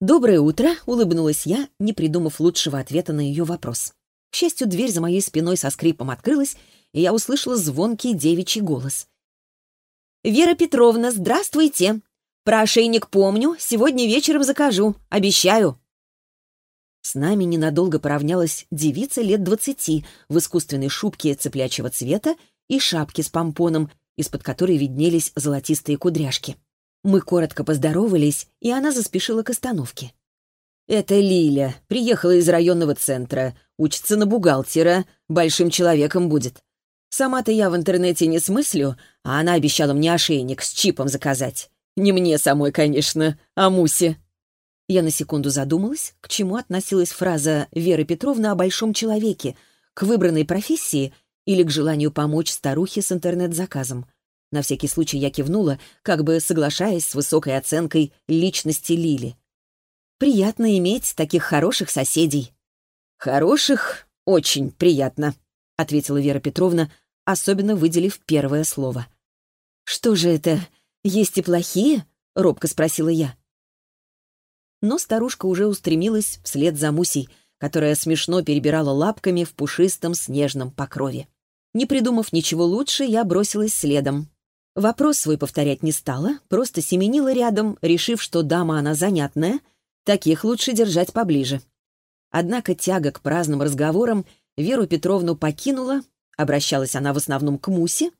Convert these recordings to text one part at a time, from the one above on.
«Доброе утро», — улыбнулась я, не придумав лучшего ответа на ее вопрос. К счастью, дверь за моей спиной со скрипом открылась, и я услышала звонкий девичий голос. «Вера Петровна, здравствуйте! Про ошейник помню, сегодня вечером закажу, обещаю!» С нами ненадолго поравнялась девица лет двадцати в искусственной шубке цеплячего цвета и шапке с помпоном, из-под которой виднелись золотистые кудряшки. Мы коротко поздоровались, и она заспешила к остановке. «Это Лиля. Приехала из районного центра. Учится на бухгалтера. Большим человеком будет. Сама-то я в интернете не смыслю, а она обещала мне ошейник с чипом заказать. Не мне самой, конечно, а Мусе». Я на секунду задумалась, к чему относилась фраза Веры Петровны о большом человеке, к выбранной профессии или к желанию помочь старухе с интернет-заказом. На всякий случай я кивнула, как бы соглашаясь с высокой оценкой личности Лили. Приятно иметь таких хороших соседей». «Хороших? Очень приятно», — ответила Вера Петровна, особенно выделив первое слово. «Что же это, есть и плохие?» — робко спросила я. Но старушка уже устремилась вслед за Мусей, которая смешно перебирала лапками в пушистом снежном покрове. Не придумав ничего лучше, я бросилась следом. Вопрос свой повторять не стала, просто семенила рядом, решив, что дама она занятная — Таких лучше держать поближе. Однако тяга к праздным разговорам Веру Петровну покинула, обращалась она в основном к Мусе,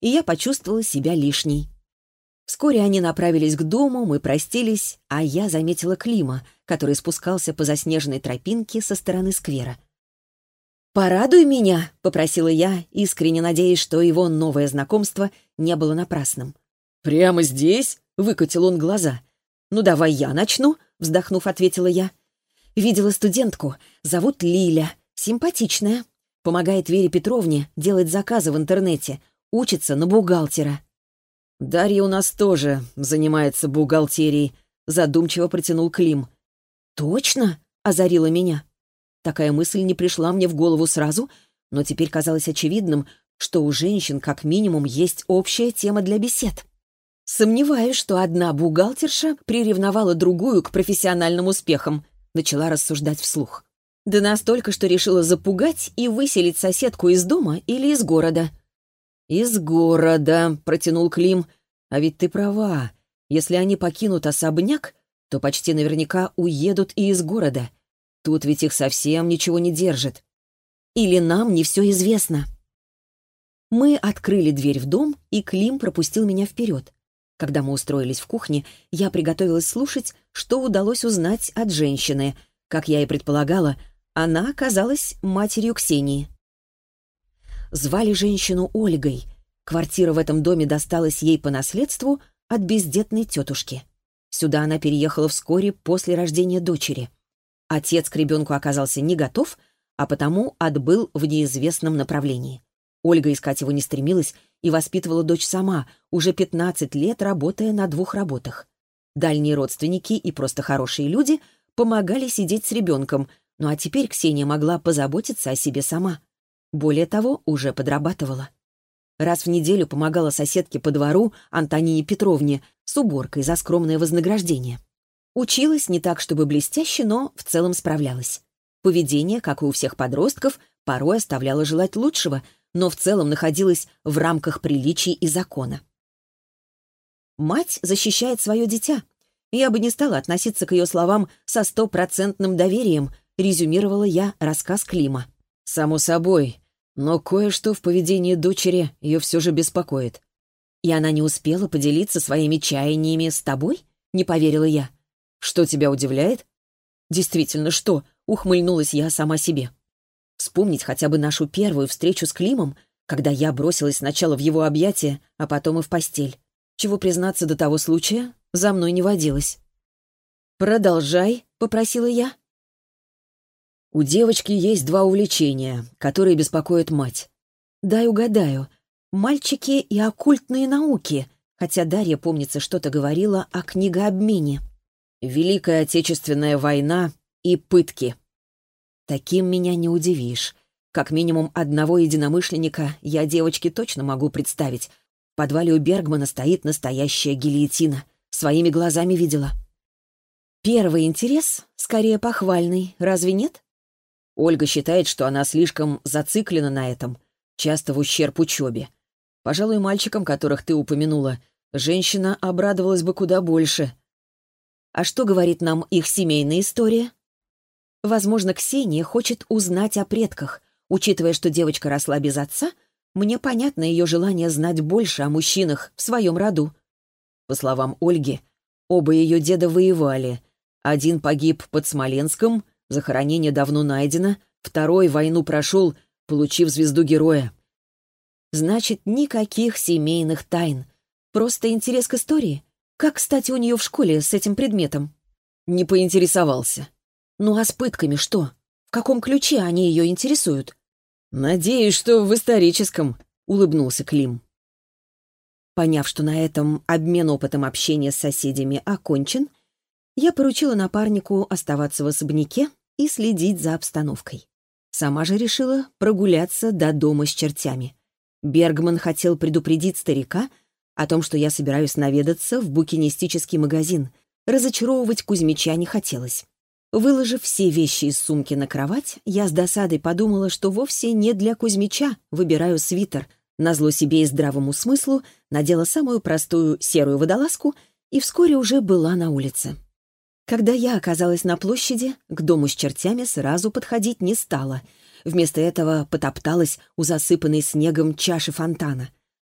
и я почувствовала себя лишней. Вскоре они направились к дому, мы простились, а я заметила Клима, который спускался по заснеженной тропинке со стороны сквера. «Порадуй меня», — попросила я, искренне надеясь, что его новое знакомство не было напрасным. «Прямо здесь?» — выкатил он глаза. «Ну, давай я начну», вздохнув, ответила я. Видела студентку, зовут Лиля, симпатичная. Помогает Вере Петровне делать заказы в интернете, учится на бухгалтера. «Дарья у нас тоже занимается бухгалтерией», — задумчиво протянул Клим. «Точно?» — озарила меня. Такая мысль не пришла мне в голову сразу, но теперь казалось очевидным, что у женщин как минимум есть общая тема для бесед. Сомневаюсь, что одна бухгалтерша приревновала другую к профессиональным успехам, начала рассуждать вслух. Да настолько, что решила запугать и выселить соседку из дома или из города. «Из города», — протянул Клим. «А ведь ты права. Если они покинут особняк, то почти наверняка уедут и из города. Тут ведь их совсем ничего не держит. Или нам не все известно». Мы открыли дверь в дом, и Клим пропустил меня вперед. Когда мы устроились в кухне, я приготовилась слушать, что удалось узнать от женщины. Как я и предполагала, она оказалась матерью Ксении. Звали женщину Ольгой. Квартира в этом доме досталась ей по наследству от бездетной тетушки. Сюда она переехала вскоре после рождения дочери. Отец к ребенку оказался не готов, а потому отбыл в неизвестном направлении. Ольга искать его не стремилась и воспитывала дочь сама, уже 15 лет работая на двух работах. Дальние родственники и просто хорошие люди помогали сидеть с ребенком, ну а теперь Ксения могла позаботиться о себе сама. Более того, уже подрабатывала. Раз в неделю помогала соседке по двору Антонине Петровне с уборкой за скромное вознаграждение. Училась не так, чтобы блестяще, но в целом справлялась. Поведение, как и у всех подростков, порой оставляло желать лучшего — но в целом находилась в рамках приличий и закона. Мать защищает свое дитя. Я бы не стала относиться к ее словам со стопроцентным доверием, резюмировала я рассказ Клима. «Само собой, но кое-что в поведении дочери ее все же беспокоит». «И она не успела поделиться своими чаяниями с тобой?» — не поверила я. «Что тебя удивляет?» «Действительно, что?» — ухмыльнулась я сама себе. Вспомнить хотя бы нашу первую встречу с Климом, когда я бросилась сначала в его объятия, а потом и в постель. Чего, признаться, до того случая за мной не водилось. «Продолжай», — попросила я. У девочки есть два увлечения, которые беспокоят мать. Дай угадаю. Мальчики и оккультные науки, хотя Дарья, помнится, что-то говорила о книгообмене. Великая Отечественная война и пытки. Таким меня не удивишь. Как минимум одного единомышленника я девочке точно могу представить. В подвале у Бергмана стоит настоящая гильотина. Своими глазами видела. Первый интерес скорее похвальный, разве нет? Ольга считает, что она слишком зациклена на этом, часто в ущерб учебе. Пожалуй, мальчикам, которых ты упомянула, женщина обрадовалась бы куда больше. А что говорит нам их семейная история? Возможно, Ксения хочет узнать о предках. Учитывая, что девочка росла без отца, мне понятно ее желание знать больше о мужчинах в своем роду. По словам Ольги, оба ее деда воевали. Один погиб под Смоленском, захоронение давно найдено, второй войну прошел, получив звезду героя. Значит, никаких семейных тайн. Просто интерес к истории. Как, кстати, у нее в школе с этим предметом? Не поинтересовался. Ну а с пытками что? В каком ключе они ее интересуют? Надеюсь, что в историческом, улыбнулся Клим. Поняв, что на этом обмен опытом общения с соседями окончен, я поручила напарнику оставаться в особняке и следить за обстановкой. Сама же решила прогуляться до дома с чертями. Бергман хотел предупредить старика о том, что я собираюсь наведаться в букинистический магазин. Разочаровывать Кузьмича не хотелось. Выложив все вещи из сумки на кровать, я с досадой подумала, что вовсе не для Кузьмича выбираю свитер. Назло себе и здравому смыслу надела самую простую серую водолазку и вскоре уже была на улице. Когда я оказалась на площади, к дому с чертями сразу подходить не стала — Вместо этого потопталась у засыпанной снегом чаши фонтана.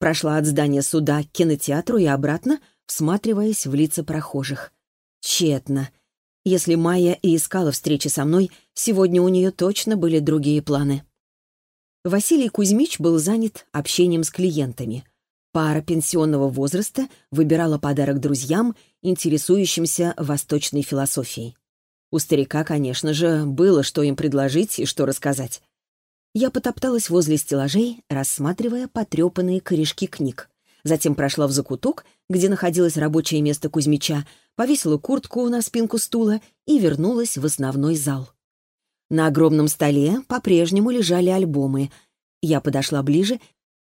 Прошла от здания суда к кинотеатру и обратно, всматриваясь в лица прохожих. Тщетно. Если Майя и искала встречи со мной, сегодня у нее точно были другие планы. Василий Кузьмич был занят общением с клиентами. Пара пенсионного возраста выбирала подарок друзьям, интересующимся восточной философией. У старика, конечно же, было что им предложить и что рассказать. Я потопталась возле стеллажей, рассматривая потрепанные корешки книг. Затем прошла в закуток, где находилось рабочее место Кузьмича, повесила куртку на спинку стула и вернулась в основной зал. На огромном столе по-прежнему лежали альбомы. Я подошла ближе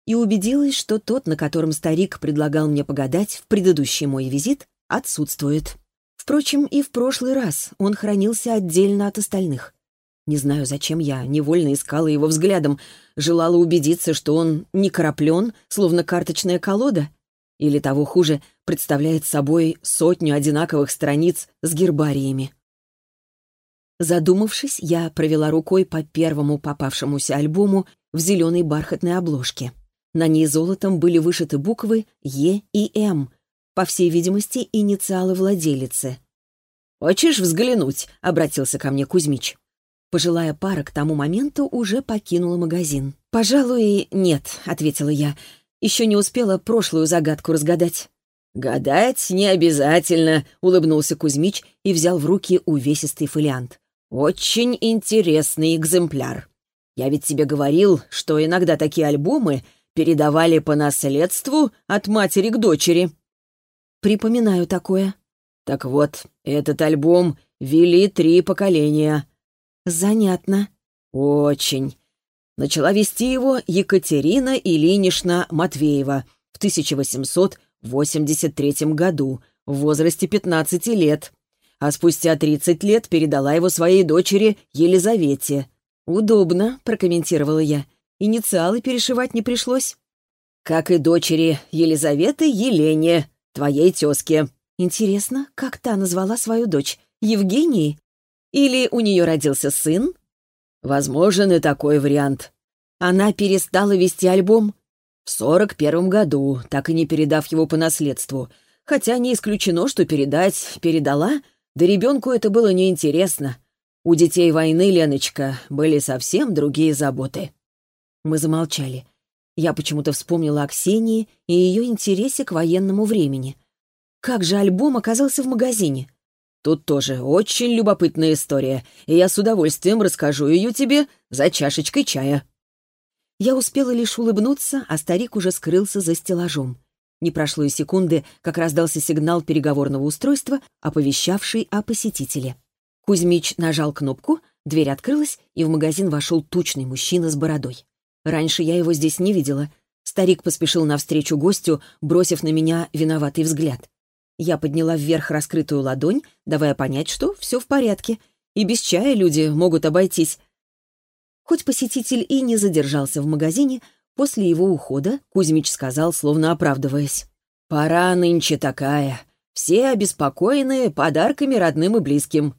и убедилась, что тот, на котором старик предлагал мне погадать в предыдущий мой визит, отсутствует. Впрочем, и в прошлый раз он хранился отдельно от остальных. Не знаю, зачем я невольно искала его взглядом, желала убедиться, что он не краплен, словно карточная колода, или того хуже, представляет собой сотню одинаковых страниц с гербариями. Задумавшись, я провела рукой по первому попавшемуся альбому в зеленой бархатной обложке. На ней золотом были вышиты буквы «Е» и «М», по всей видимости, инициалы владелицы. «Хочешь взглянуть?» — обратился ко мне Кузьмич. Пожилая пара к тому моменту уже покинула магазин. «Пожалуй, нет», — ответила я. «Еще не успела прошлую загадку разгадать». «Гадать не обязательно», — улыбнулся Кузьмич и взял в руки увесистый фолиант. «Очень интересный экземпляр. Я ведь тебе говорил, что иногда такие альбомы передавали по наследству от матери к дочери». Припоминаю такое. Так вот, этот альбом вели три поколения. Занятно. Очень. Начала вести его Екатерина Ильинична Матвеева в 1883 году в возрасте 15 лет, а спустя 30 лет передала его своей дочери Елизавете. «Удобно», — прокомментировала я. «Инициалы перешивать не пришлось». «Как и дочери Елизаветы Елене», твоей тезке». Интересно, как та назвала свою дочь? Евгенией? Или у нее родился сын? Возможен и такой вариант. Она перестала вести альбом? В сорок первом году, так и не передав его по наследству. Хотя не исключено, что передать передала, да ребенку это было неинтересно. У детей войны, Леночка, были совсем другие заботы. Мы замолчали. Я почему-то вспомнила о Ксении и ее интересе к военному времени. Как же альбом оказался в магазине? Тут тоже очень любопытная история, и я с удовольствием расскажу ее тебе за чашечкой чая. Я успела лишь улыбнуться, а старик уже скрылся за стеллажом. Не прошло и секунды, как раздался сигнал переговорного устройства, оповещавший о посетителе. Кузьмич нажал кнопку, дверь открылась, и в магазин вошел тучный мужчина с бородой. Раньше я его здесь не видела. Старик поспешил навстречу гостю, бросив на меня виноватый взгляд. Я подняла вверх раскрытую ладонь, давая понять, что все в порядке. И без чая люди могут обойтись. Хоть посетитель и не задержался в магазине, после его ухода Кузьмич сказал, словно оправдываясь. «Пора нынче такая. Все обеспокоены подарками родным и близким».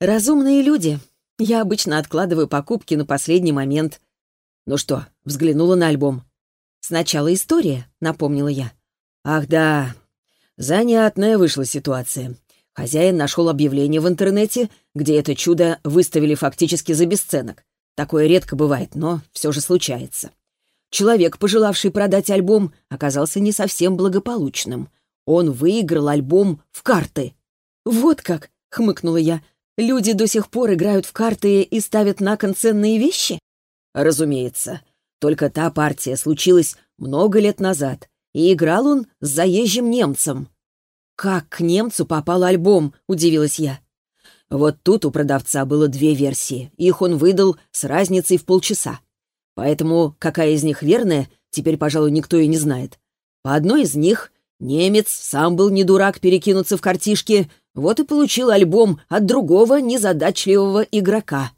«Разумные люди. Я обычно откладываю покупки на последний момент». «Ну что, взглянула на альбом?» «Сначала история», — напомнила я. «Ах да, занятная вышла ситуация. Хозяин нашел объявление в интернете, где это чудо выставили фактически за бесценок. Такое редко бывает, но все же случается. Человек, пожелавший продать альбом, оказался не совсем благополучным. Он выиграл альбом в карты. «Вот как!» — хмыкнула я. «Люди до сих пор играют в карты и ставят на кон ценные вещи?» «Разумеется. Только та партия случилась много лет назад, и играл он с заезжим немцем. «Как к немцу попал альбом?» — удивилась я. Вот тут у продавца было две версии. Их он выдал с разницей в полчаса. Поэтому какая из них верная, теперь, пожалуй, никто и не знает. По одной из них немец сам был не дурак перекинуться в картишки, вот и получил альбом от другого незадачливого игрока.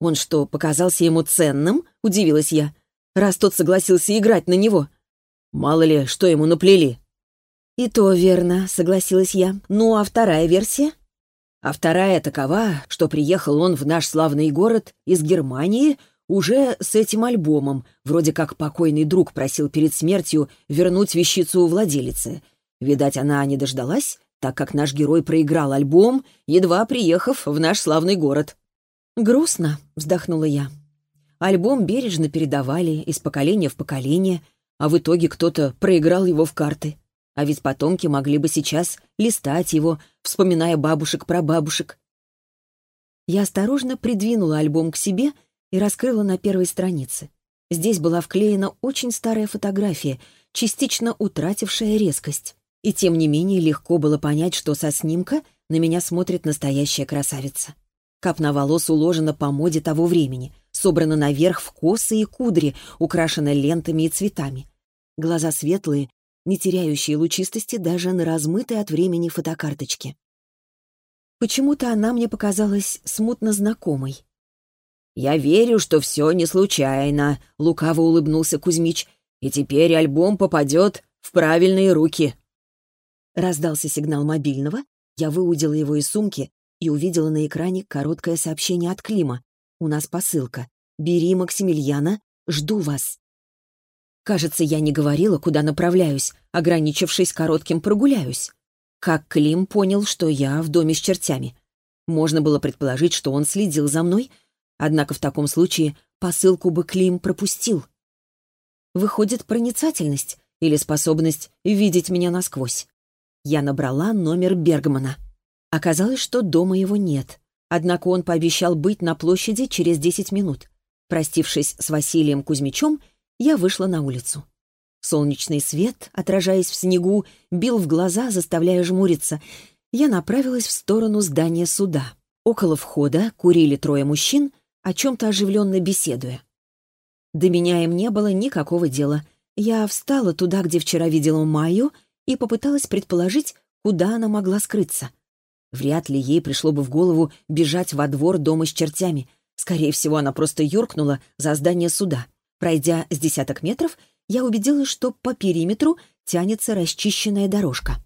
«Он что, показался ему ценным?» — удивилась я. «Раз тот согласился играть на него». «Мало ли, что ему наплели». «И то верно», — согласилась я. «Ну, а вторая версия?» А вторая такова, что приехал он в наш славный город из Германии уже с этим альбомом, вроде как покойный друг просил перед смертью вернуть вещицу у владелицы. Видать, она не дождалась, так как наш герой проиграл альбом, едва приехав в наш славный город. «Грустно», — вздохнула я. Альбом бережно передавали из поколения в поколение, а в итоге кто-то проиграл его в карты. А ведь потомки могли бы сейчас листать его, вспоминая бабушек про бабушек. Я осторожно придвинула альбом к себе и раскрыла на первой странице. Здесь была вклеена очень старая фотография, частично утратившая резкость. И тем не менее легко было понять, что со снимка на меня смотрит настоящая красавица. Капна волос уложена по моде того времени, собрана наверх в косы и кудри, украшена лентами и цветами. Глаза светлые, не теряющие лучистости даже на размытой от времени фотокарточке. Почему-то она мне показалась смутно знакомой. «Я верю, что все не случайно», — лукаво улыбнулся Кузьмич, «и теперь альбом попадет в правильные руки». Раздался сигнал мобильного, я выудила его из сумки и увидела на экране короткое сообщение от Клима. «У нас посылка. Бери Максимилиана. Жду вас». Кажется, я не говорила, куда направляюсь, ограничившись коротким «прогуляюсь». Как Клим понял, что я в доме с чертями? Можно было предположить, что он следил за мной, однако в таком случае посылку бы Клим пропустил. Выходит, проницательность или способность видеть меня насквозь. Я набрала номер Бергмана. Оказалось, что дома его нет. Однако он пообещал быть на площади через 10 минут. Простившись с Василием Кузьмичем, я вышла на улицу. Солнечный свет, отражаясь в снегу, бил в глаза, заставляя жмуриться. Я направилась в сторону здания суда. Около входа курили трое мужчин, о чем-то оживленно беседуя. До меня им не было никакого дела. Я встала туда, где вчера видела Майю, и попыталась предположить, куда она могла скрыться — Вряд ли ей пришло бы в голову бежать во двор дома с чертями. Скорее всего, она просто юркнула за здание суда. Пройдя с десяток метров, я убедилась, что по периметру тянется расчищенная дорожка.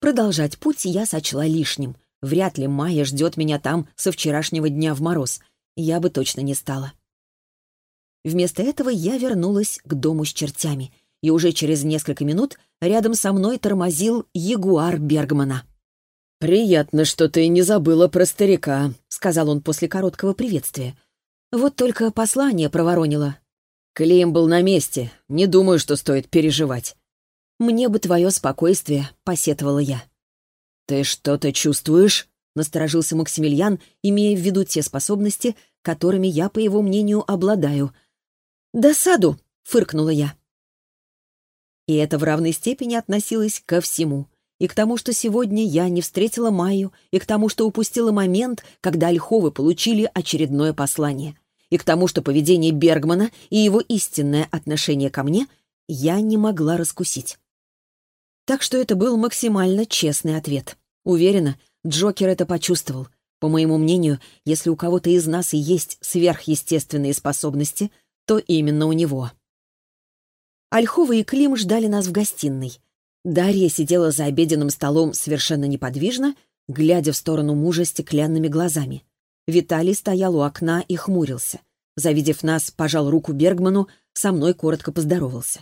Продолжать путь я сочла лишним. Вряд ли Майя ждет меня там со вчерашнего дня в мороз. Я бы точно не стала. Вместо этого я вернулась к дому с чертями, и уже через несколько минут рядом со мной тормозил ягуар Бергмана. «Приятно, что ты не забыла про старика», — сказал он после короткого приветствия. «Вот только послание проворонило». Клим был на месте. Не думаю, что стоит переживать. «Мне бы твое спокойствие», — посетовала я. «Ты что-то чувствуешь?» — насторожился Максимилиан, имея в виду те способности, которыми я, по его мнению, обладаю. «Досаду!» — фыркнула я. И это в равной степени относилось ко всему и к тому, что сегодня я не встретила Майю, и к тому, что упустила момент, когда Ольховы получили очередное послание, и к тому, что поведение Бергмана и его истинное отношение ко мне я не могла раскусить. Так что это был максимально честный ответ. Уверена, Джокер это почувствовал. По моему мнению, если у кого-то из нас и есть сверхъестественные способности, то именно у него. Ольхова и Клим ждали нас в гостиной. Дарья сидела за обеденным столом совершенно неподвижно, глядя в сторону мужа стеклянными глазами. Виталий стоял у окна и хмурился. Завидев нас, пожал руку Бергману, со мной коротко поздоровался.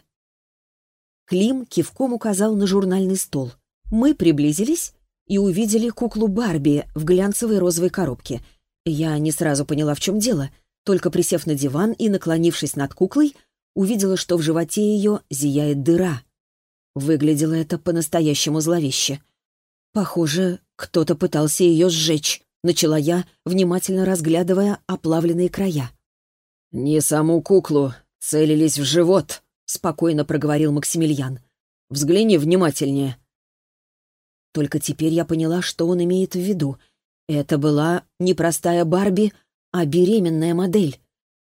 Клим кивком указал на журнальный стол. Мы приблизились и увидели куклу Барби в глянцевой розовой коробке. Я не сразу поняла, в чем дело. Только присев на диван и наклонившись над куклой, увидела, что в животе ее зияет дыра. Выглядело это по-настоящему зловеще. Похоже, кто-то пытался ее сжечь, начала я, внимательно разглядывая оплавленные края. «Не саму куклу, целились в живот», — спокойно проговорил Максимилиан. «Взгляни внимательнее». Только теперь я поняла, что он имеет в виду. Это была не простая Барби, а беременная модель.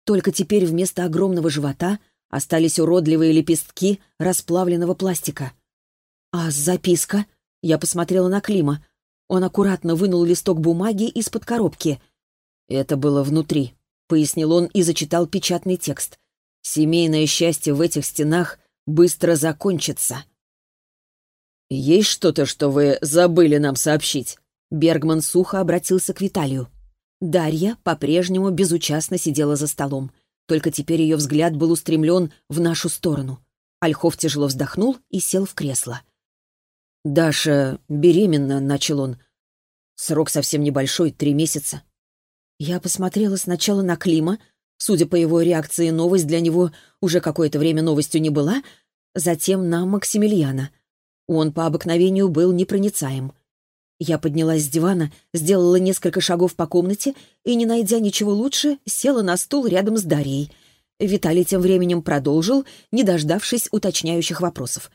Только теперь вместо огромного живота остались уродливые лепестки расплавленного пластика. А записка? Я посмотрела на Клима. Он аккуратно вынул листок бумаги из-под коробки. «Это было внутри», — пояснил он и зачитал печатный текст. «Семейное счастье в этих стенах быстро закончится». «Есть что-то, что вы забыли нам сообщить?» Бергман сухо обратился к Виталию. Дарья по-прежнему безучастно сидела за столом. Только теперь ее взгляд был устремлен в нашу сторону. Ольхов тяжело вздохнул и сел в кресло. «Даша беременна», — начал он. «Срок совсем небольшой, три месяца». Я посмотрела сначала на Клима. Судя по его реакции, новость для него уже какое-то время новостью не была. Затем на Максимилиана — он по обыкновению был непроницаем. Я поднялась с дивана, сделала несколько шагов по комнате и, не найдя ничего лучше, села на стул рядом с Дарьей. Виталий тем временем продолжил, не дождавшись уточняющих вопросов.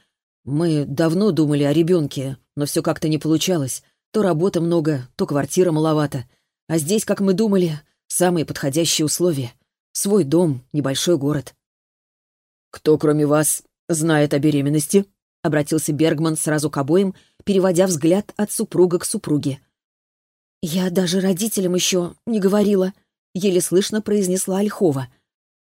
«Мы давно думали о ребенке, но все как-то не получалось. То работы много, то квартира маловато. А здесь, как мы думали, самые подходящие условия. Свой дом, небольшой город». «Кто, кроме вас, знает о беременности?» — обратился Бергман сразу к обоим, переводя взгляд от супруга к супруге. «Я даже родителям еще не говорила», — еле слышно произнесла Ольхова.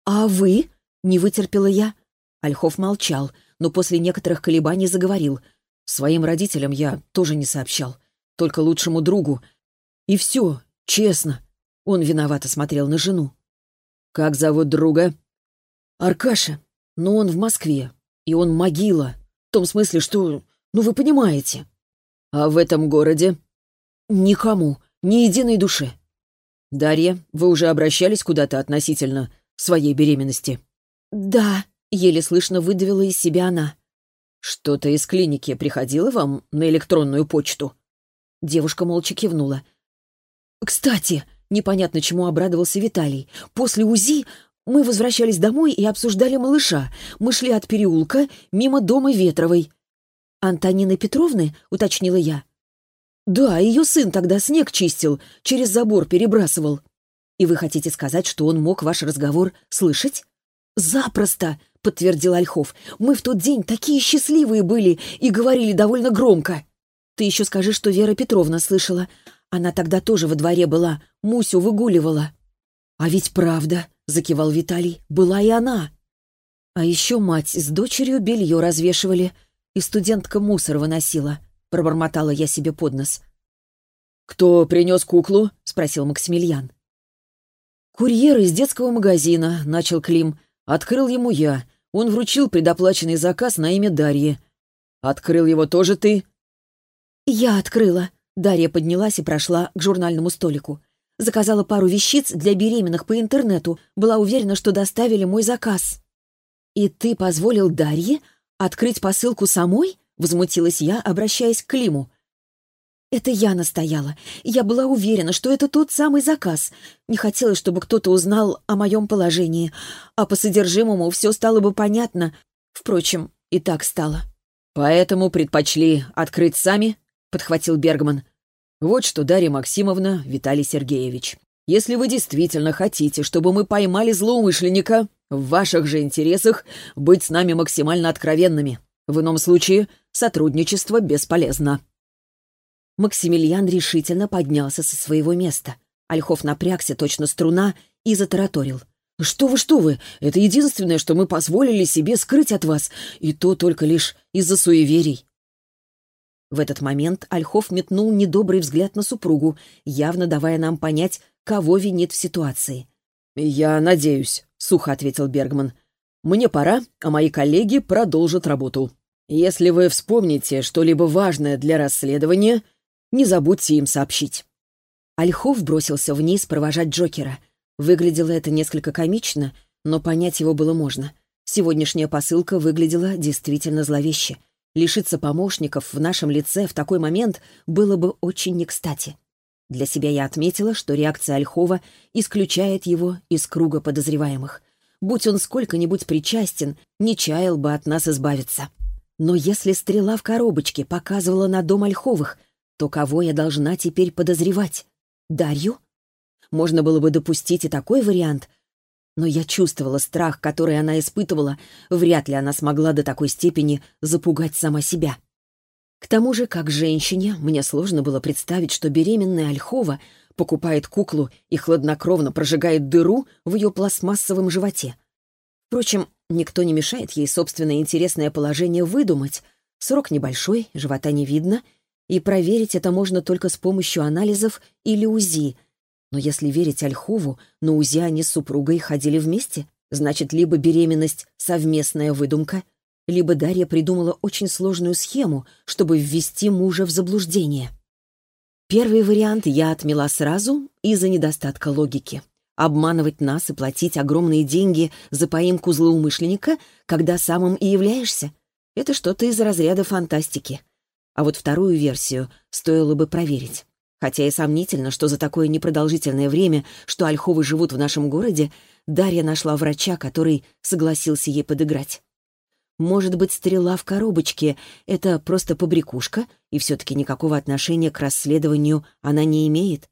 «А вы?» — не вытерпела я. Ольхов молчал, но после некоторых колебаний заговорил. «Своим родителям я тоже не сообщал, только лучшему другу. И все, честно». Он виновато смотрел на жену. «Как зовут друга?» «Аркаша. Но он в Москве. И он могила том смысле, что... Ну, вы понимаете. А в этом городе? Никому, ни единой душе. Дарья, вы уже обращались куда-то относительно своей беременности? Да, еле слышно выдавила из себя она. Что-то из клиники приходило вам на электронную почту? Девушка молча кивнула. «Кстати», — непонятно чему обрадовался Виталий, «после УЗИ мы возвращались домой и обсуждали малыша. Мы шли от переулка мимо дома Ветровой. «Антонины Петровны?» — уточнила я. «Да, ее сын тогда снег чистил, через забор перебрасывал». «И вы хотите сказать, что он мог ваш разговор слышать?» «Запросто!» — подтвердил Ольхов. «Мы в тот день такие счастливые были и говорили довольно громко». «Ты еще скажи, что Вера Петровна слышала. Она тогда тоже во дворе была, Мусю выгуливала». «А ведь правда!» — закивал Виталий. «Была и она!» А еще мать с дочерью белье развешивали, и студентка мусор выносила. Пробормотала я себе под нос. «Кто принес куклу?» — спросил Максимилиан. «Курьер из детского магазина», — начал Клим. «Открыл ему я. Он вручил предоплаченный заказ на имя Дарьи. Открыл его тоже ты?» «Я открыла». Дарья поднялась и прошла к журнальному столику. Заказала пару вещиц для беременных по интернету. Была уверена, что доставили мой заказ. «И ты позволил Дарье открыть посылку самой?» — возмутилась я, обращаясь к Климу. «Это я настояла. Я была уверена, что это тот самый заказ. Не хотелось, чтобы кто-то узнал о моем положении. А по содержимому все стало бы понятно. Впрочем, и так стало». «Поэтому предпочли открыть сами?» — подхватил Бергман. Вот что, Дарья Максимовна, Виталий Сергеевич. Если вы действительно хотите, чтобы мы поймали злоумышленника, в ваших же интересах быть с нами максимально откровенными. В ином случае сотрудничество бесполезно». Максимилиан решительно поднялся со своего места. Ольхов напрягся, точно струна, и затараторил. «Что вы, что вы! Это единственное, что мы позволили себе скрыть от вас, и то только лишь из-за суеверий». В этот момент Ольхов метнул недобрый взгляд на супругу, явно давая нам понять, кого винит в ситуации. «Я надеюсь», — сухо ответил Бергман. «Мне пора, а мои коллеги продолжат работу. Если вы вспомните что-либо важное для расследования, не забудьте им сообщить». Ольхов бросился вниз провожать Джокера. Выглядело это несколько комично, но понять его было можно. Сегодняшняя посылка выглядела действительно зловеще. Лишиться помощников в нашем лице в такой момент было бы очень не кстати. Для себя я отметила, что реакция Ольхова исключает его из круга подозреваемых. Будь он сколько-нибудь причастен, не чаял бы от нас избавиться. Но если стрела в коробочке показывала на дом Ольховых, то кого я должна теперь подозревать? Дарью? Можно было бы допустить и такой вариант, но я чувствовала страх, который она испытывала, вряд ли она смогла до такой степени запугать сама себя. К тому же, как женщине, мне сложно было представить, что беременная Ольхова покупает куклу и хладнокровно прожигает дыру в ее пластмассовом животе. Впрочем, никто не мешает ей собственное интересное положение выдумать. Срок небольшой, живота не видно, и проверить это можно только с помощью анализов или УЗИ. Но если верить Ольхову, на УЗИ они с супругой ходили вместе. Значит, либо беременность — совместная выдумка, либо Дарья придумала очень сложную схему, чтобы ввести мужа в заблуждение. Первый вариант я отмела сразу из-за недостатка логики. Обманывать нас и платить огромные деньги за поимку злоумышленника, когда самым и являешься — это что-то из разряда фантастики — а вот вторую версию стоило бы проверить. Хотя и сомнительно, что за такое непродолжительное время, что Ольховы живут в нашем городе, Дарья нашла врача, который согласился ей подыграть. Может быть, стрела в коробочке — это просто побрякушка, и все-таки никакого отношения к расследованию она не имеет?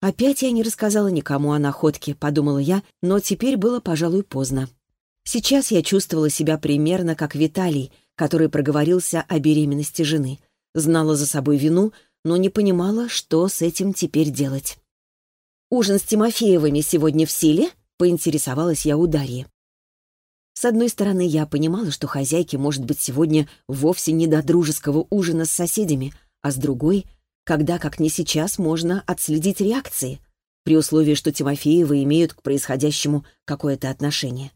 Опять я не рассказала никому о находке, подумала я, но теперь было, пожалуй, поздно. Сейчас я чувствовала себя примерно как Виталий — который проговорился о беременности жены. Знала за собой вину, но не понимала, что с этим теперь делать. «Ужин с Тимофеевыми сегодня в силе?» — поинтересовалась я у Дарьи. С одной стороны, я понимала, что хозяйке может быть сегодня вовсе не до дружеского ужина с соседями, а с другой, когда, как не сейчас, можно отследить реакции, при условии, что Тимофеевы имеют к происходящему какое-то отношение.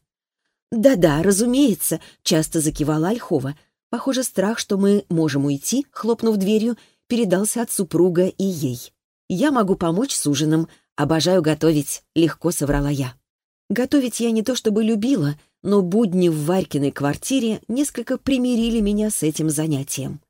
«Да-да, разумеется», — часто закивала Ольхова. Похоже, страх, что мы можем уйти, хлопнув дверью, передался от супруга и ей. «Я могу помочь с ужином. Обожаю готовить», — легко соврала я. Готовить я не то чтобы любила, но будни в Варькиной квартире несколько примирили меня с этим занятием.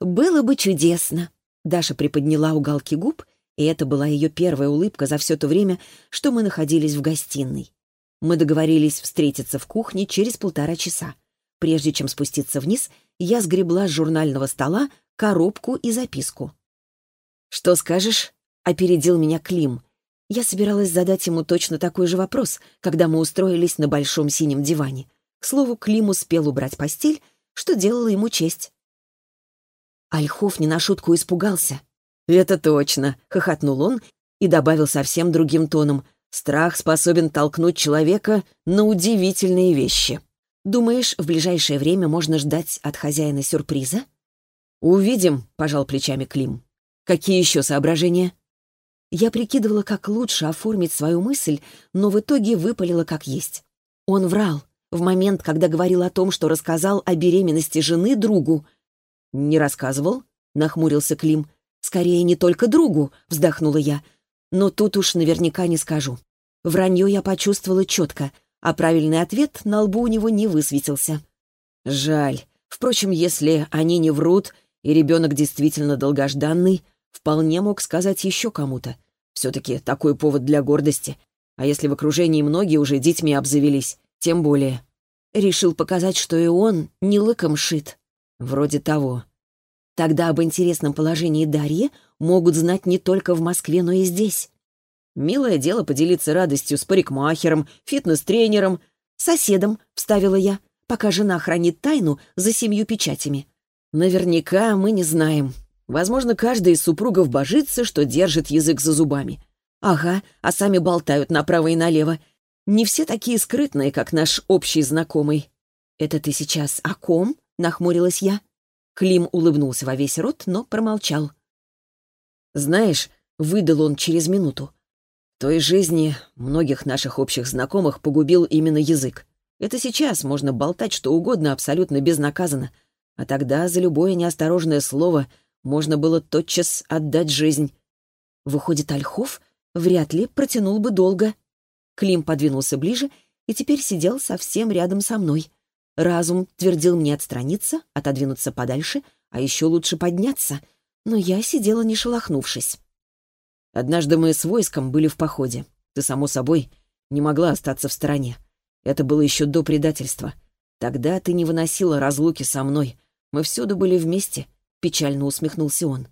«Было бы чудесно», — Даша приподняла уголки губ, и это была ее первая улыбка за все то время, что мы находились в гостиной. Мы договорились встретиться в кухне через полтора часа. Прежде чем спуститься вниз, я сгребла с журнального стола коробку и записку. «Что скажешь?» — опередил меня Клим. Я собиралась задать ему точно такой же вопрос, когда мы устроились на большом синем диване. К слову, Клим успел убрать постель, что делало ему честь. Ольхов не на шутку испугался. «Это точно!» — хохотнул он и добавил совсем другим тоном — Страх способен толкнуть человека на удивительные вещи. Думаешь, в ближайшее время можно ждать от хозяина сюрприза? Увидим, пожал плечами Клим. Какие еще соображения? Я прикидывала, как лучше оформить свою мысль, но в итоге выпалила как есть. Он врал в момент, когда говорил о том, что рассказал о беременности жены другу. «Не рассказывал?» — нахмурился Клим. «Скорее, не только другу», — вздохнула я. «Но тут уж наверняка не скажу. Вранье я почувствовала четко, а правильный ответ на лбу у него не высветился. Жаль. Впрочем, если они не врут, и ребенок действительно долгожданный, вполне мог сказать еще кому-то. Все-таки такой повод для гордости. А если в окружении многие уже детьми обзавелись, тем более. Решил показать, что и он не лыком шит. Вроде того. Тогда об интересном положении Дарьи могут знать не только в Москве, но и здесь. Милое дело поделиться радостью с парикмахером, фитнес-тренером, соседом, вставила я. пока жена хранит тайну за семью печатями? Наверняка мы не знаем. Возможно, каждый из супругов божится, что держит язык за зубами. Ага, а сами болтают направо и налево. Не все такие скрытные, как наш общий знакомый. «Это ты сейчас о ком?» — нахмурилась я. Клим улыбнулся во весь рот, но промолчал. «Знаешь, выдал он через минуту. В той жизни многих наших общих знакомых погубил именно язык. Это сейчас можно болтать что угодно абсолютно безнаказанно, а тогда за любое неосторожное слово можно было тотчас отдать жизнь. Выходит, Ольхов вряд ли протянул бы долго. Клим подвинулся ближе и теперь сидел совсем рядом со мной. Разум твердил мне отстраниться, отодвинуться подальше, а еще лучше подняться, но я сидела не шелохнувшись. Однажды мы с войском были в походе. Ты, само собой, не могла остаться в стороне. Это было еще до предательства. Тогда ты не выносила разлуки со мной. Мы всюду были вместе, — печально усмехнулся он.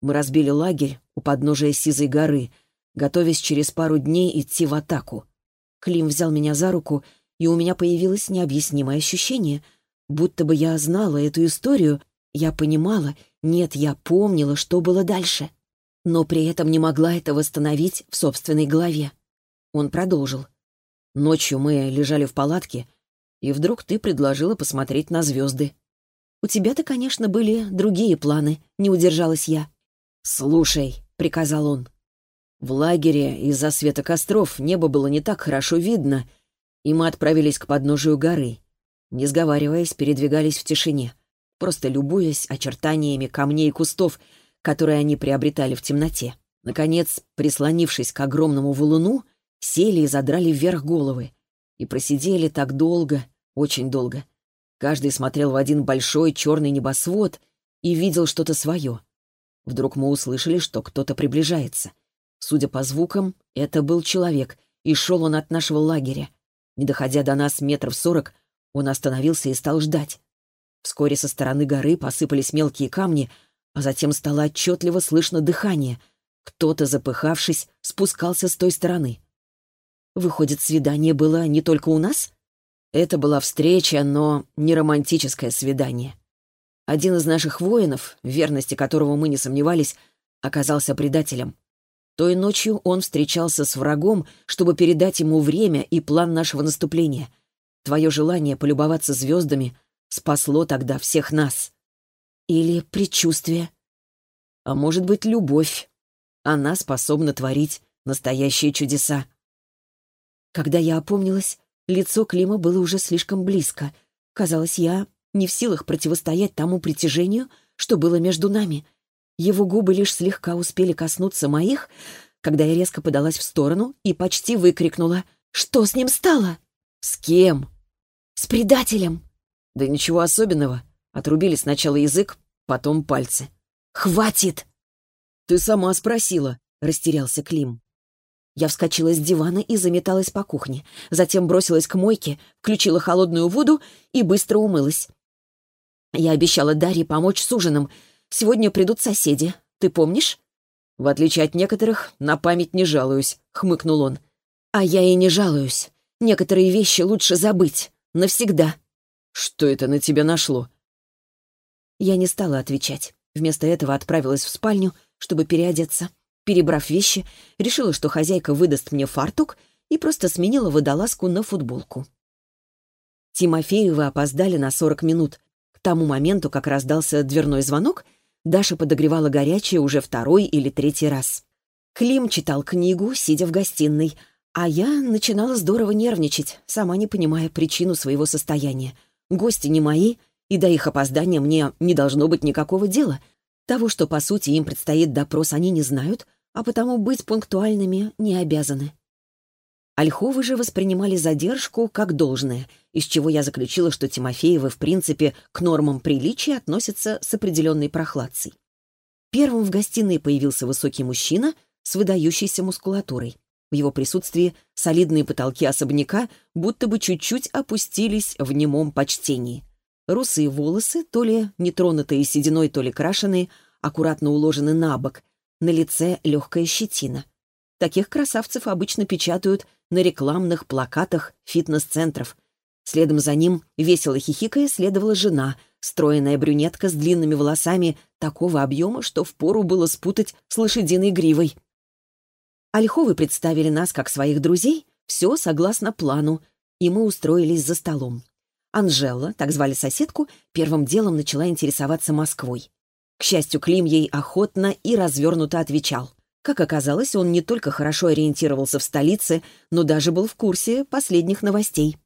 Мы разбили лагерь у подножия Сизой горы, готовясь через пару дней идти в атаку. Клим взял меня за руку, и у меня появилось необъяснимое ощущение, будто бы я знала эту историю, я понимала, нет, я помнила, что было дальше но при этом не могла это восстановить в собственной голове. Он продолжил. «Ночью мы лежали в палатке, и вдруг ты предложила посмотреть на звезды. У тебя-то, конечно, были другие планы, не удержалась я. «Слушай», — приказал он. В лагере из-за света костров небо было не так хорошо видно, и мы отправились к подножию горы. Не сговариваясь, передвигались в тишине, просто любуясь очертаниями камней и кустов — которые они приобретали в темноте. Наконец, прислонившись к огромному валуну, сели и задрали вверх головы. И просидели так долго, очень долго. Каждый смотрел в один большой черный небосвод и видел что-то свое. Вдруг мы услышали, что кто-то приближается. Судя по звукам, это был человек, и шел он от нашего лагеря. Не доходя до нас метров сорок, он остановился и стал ждать. Вскоре со стороны горы посыпались мелкие камни, а затем стало отчетливо слышно дыхание. Кто-то, запыхавшись, спускался с той стороны. Выходит, свидание было не только у нас? Это была встреча, но не романтическое свидание. Один из наших воинов, в верности которого мы не сомневались, оказался предателем. Той ночью он встречался с врагом, чтобы передать ему время и план нашего наступления. Твое желание полюбоваться звездами спасло тогда всех нас. Или предчувствие. А может быть, любовь. Она способна творить настоящие чудеса. Когда я опомнилась, лицо Клима было уже слишком близко. Казалось, я не в силах противостоять тому притяжению, что было между нами. Его губы лишь слегка успели коснуться моих, когда я резко подалась в сторону и почти выкрикнула «Что с ним стало?» «С кем?» «С предателем!» «Да ничего особенного. Отрубили сначала язык, потом пальцы. «Хватит!» «Ты сама спросила», — растерялся Клим. Я вскочила с дивана и заметалась по кухне. Затем бросилась к мойке, включила холодную воду и быстро умылась. Я обещала Дарье помочь с ужином. Сегодня придут соседи. Ты помнишь? «В отличие от некоторых, на память не жалуюсь», — хмыкнул он. «А я и не жалуюсь. Некоторые вещи лучше забыть. Навсегда». «Что это на тебя нашло?» Я не стала отвечать. Вместо этого отправилась в спальню, чтобы переодеться. Перебрав вещи, решила, что хозяйка выдаст мне фартук и просто сменила водолазку на футболку. Тимофеевы опоздали на 40 минут. К тому моменту, как раздался дверной звонок, Даша подогревала горячее уже второй или третий раз. Клим читал книгу, сидя в гостиной, а я начинала здорово нервничать, сама не понимая причину своего состояния. Гости не мои — и до их опоздания мне не должно быть никакого дела. Того, что, по сути, им предстоит допрос, они не знают, а потому быть пунктуальными не обязаны. Ольховы же воспринимали задержку как должное, из чего я заключила, что Тимофеевы, в принципе, к нормам приличия относятся с определенной прохладцей. Первым в гостиной появился высокий мужчина с выдающейся мускулатурой. В его присутствии солидные потолки особняка будто бы чуть-чуть опустились в немом почтении. Русые волосы, то ли нетронутые сединой, то ли крашеные, аккуратно уложены на бок. На лице легкая щетина. Таких красавцев обычно печатают на рекламных плакатах фитнес-центров. Следом за ним, весело хихикая, следовала жена, стройная брюнетка с длинными волосами такого объема, что впору было спутать с лошадиной гривой. Ольховы представили нас как своих друзей, все согласно плану, и мы устроились за столом. Анжела, так звали соседку, первым делом начала интересоваться Москвой. К счастью, Клим ей охотно и развернуто отвечал. Как оказалось, он не только хорошо ориентировался в столице, но даже был в курсе последних новостей.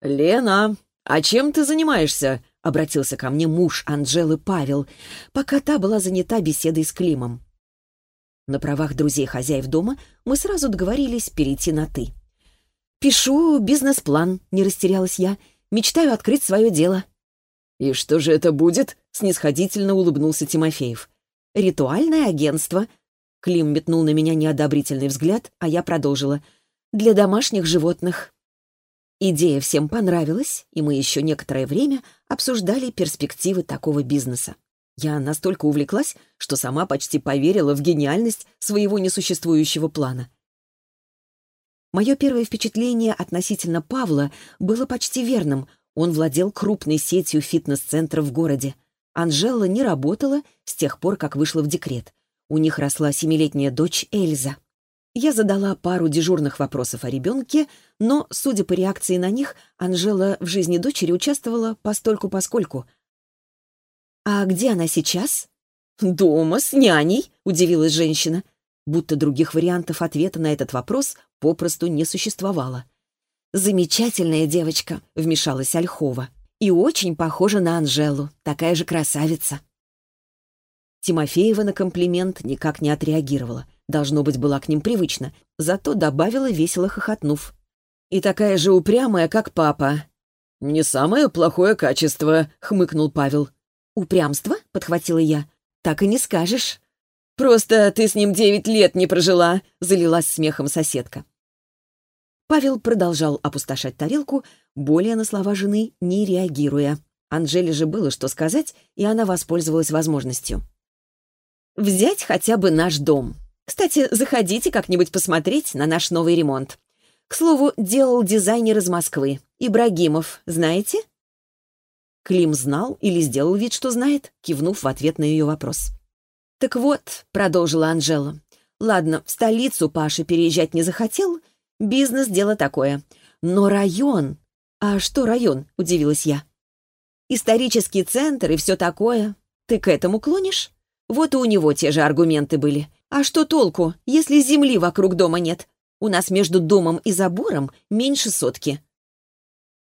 «Лена, а чем ты занимаешься?» — обратился ко мне муж Анжелы Павел, пока та была занята беседой с Климом. На правах друзей хозяев дома мы сразу договорились перейти на «ты». «Пишу бизнес-план», — не растерялась я. «Мечтаю открыть свое дело». «И что же это будет?» — снисходительно улыбнулся Тимофеев. «Ритуальное агентство». Клим метнул на меня неодобрительный взгляд, а я продолжила. «Для домашних животных». Идея всем понравилась, и мы еще некоторое время обсуждали перспективы такого бизнеса. Я настолько увлеклась, что сама почти поверила в гениальность своего несуществующего плана. Мое первое впечатление относительно Павла было почти верным. Он владел крупной сетью фитнес-центров в городе. Анжела не работала с тех пор, как вышла в декрет. У них росла семилетняя дочь Эльза. Я задала пару дежурных вопросов о ребенке, но, судя по реакции на них, Анжела в жизни дочери участвовала постольку-поскольку. «А где она сейчас?» «Дома, с няней», — удивилась женщина. Будто других вариантов ответа на этот вопрос попросту не существовало. «Замечательная девочка», — вмешалась Ольхова. «И очень похожа на Анжелу, такая же красавица». Тимофеева на комплимент никак не отреагировала — Должно быть, была к ним привычна, зато добавила, весело хохотнув. «И такая же упрямая, как папа». «Не самое плохое качество», — хмыкнул Павел. «Упрямство?» — подхватила я. «Так и не скажешь». «Просто ты с ним девять лет не прожила», — залилась смехом соседка. Павел продолжал опустошать тарелку, более на слова жены не реагируя. Анжеле же было что сказать, и она воспользовалась возможностью. «Взять хотя бы наш дом. Кстати, заходите как-нибудь посмотреть на наш новый ремонт. К слову, делал дизайнер из Москвы. Ибрагимов, знаете?» Клим знал или сделал вид, что знает, кивнув в ответ на ее вопрос. «Так вот», — продолжила Анжела, — «ладно, в столицу Паша переезжать не захотел. Бизнес — дело такое. Но район...» «А что район?» — удивилась я. «Исторический центр и все такое. Ты к этому клонишь?» Вот и у него те же аргументы были. А что толку, если земли вокруг дома нет? У нас между домом и забором меньше сотки».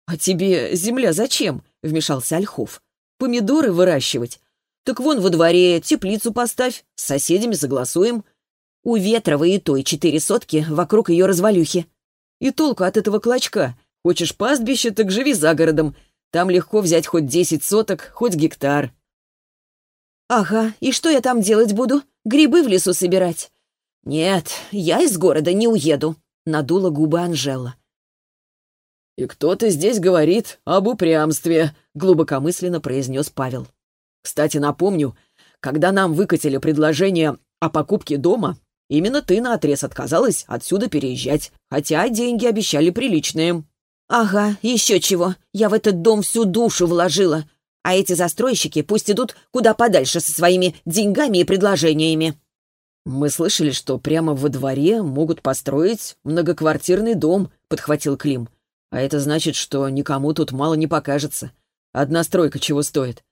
«А тебе земля зачем?» — вмешался Ольхов. «Помидоры выращивать? Так вон во дворе теплицу поставь, с соседями согласуем. У Ветрова и той четыре сотки вокруг ее развалюхи. И толку от этого клочка. Хочешь пастбище, так живи за городом. Там легко взять хоть десять соток, хоть гектар. «Ага, и что я там делать буду? Грибы в лесу собирать?» «Нет, я из города не уеду», — надула губы Анжела. «И кто-то здесь говорит об упрямстве», — глубокомысленно произнес Павел. «Кстати, напомню, когда нам выкатили предложение о покупке дома, именно ты наотрез отказалась отсюда переезжать, хотя деньги обещали приличные». «Ага, еще чего. Я в этот дом всю душу вложила. А эти застройщики пусть идут куда подальше со своими деньгами и предложениями. «Мы слышали, что прямо во дворе могут построить многоквартирный дом», — подхватил Клим. «А это значит, что никому тут мало не покажется. Одна стройка чего стоит.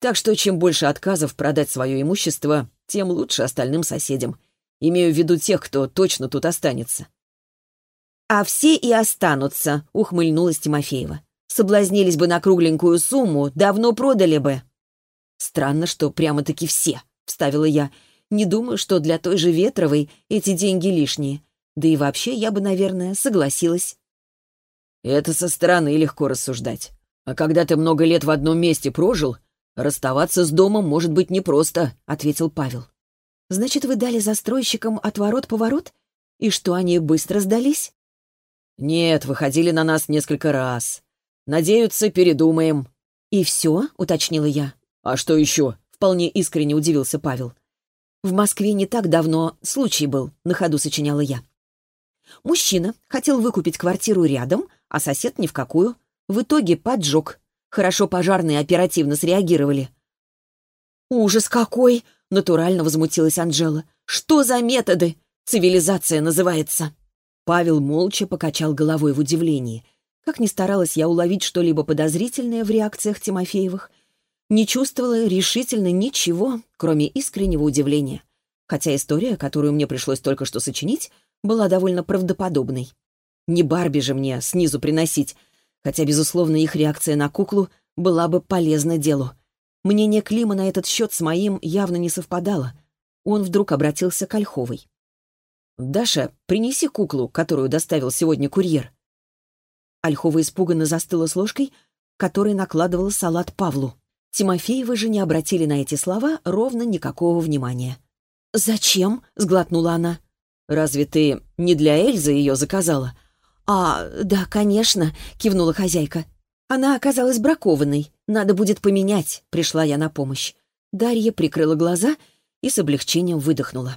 Так что чем больше отказов продать свое имущество, тем лучше остальным соседям. Имею в виду тех, кто точно тут останется». «А все и останутся», — ухмыльнулась Тимофеева. Соблазнились бы на кругленькую сумму, давно продали бы». «Странно, что прямо-таки все», — вставила я. «Не думаю, что для той же Ветровой эти деньги лишние. Да и вообще я бы, наверное, согласилась». «Это со стороны легко рассуждать. А когда ты много лет в одном месте прожил, расставаться с домом может быть непросто», — ответил Павел. «Значит, вы дали застройщикам отворот-поворот? И что, они быстро сдались?» «Нет, выходили на нас несколько раз. Надеются, передумаем». «И все?» — уточнила я. «А что еще?» — вполне искренне удивился Павел. «В Москве не так давно случай был», — на ходу сочиняла я. Мужчина хотел выкупить квартиру рядом, а сосед ни в какую. В итоге поджог. Хорошо пожарные оперативно среагировали. «Ужас какой!» — натурально возмутилась Анжела. «Что за методы? Цивилизация называется!» Павел молча покачал головой в удивлении. Как ни старалась я уловить что-либо подозрительное в реакциях Тимофеевых, не чувствовала решительно ничего, кроме искреннего удивления. Хотя история, которую мне пришлось только что сочинить, была довольно правдоподобной. Не Барби же мне снизу приносить, хотя, безусловно, их реакция на куклу была бы полезна делу. Мнение Клима на этот счет с моим явно не совпадало. Он вдруг обратился к Ольховой. «Даша, принеси куклу, которую доставил сегодня курьер». Ольхова испуганно застыла с ложкой, которой накладывала салат Павлу. Тимофеевы же не обратили на эти слова ровно никакого внимания. «Зачем?» — сглотнула она. «Разве ты не для Эльзы ее заказала?» «А, да, конечно», — кивнула хозяйка. «Она оказалась бракованной. Надо будет поменять», — пришла я на помощь. Дарья прикрыла глаза и с облегчением выдохнула.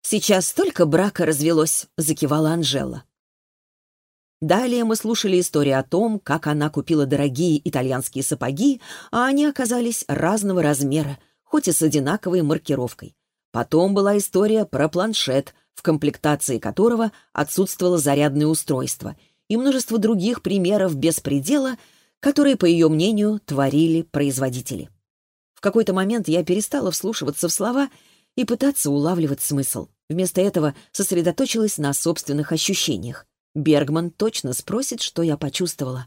«Сейчас столько брака развелось», — закивала Анжела. Далее мы слушали историю о том, как она купила дорогие итальянские сапоги, а они оказались разного размера, хоть и с одинаковой маркировкой. Потом была история про планшет, в комплектации которого отсутствовало зарядное устройство, и множество других примеров беспредела, которые, по ее мнению, творили производители. В какой-то момент я перестала вслушиваться в слова и пытаться улавливать смысл. Вместо этого сосредоточилась на собственных ощущениях. Бергман точно спросит, что я почувствовала.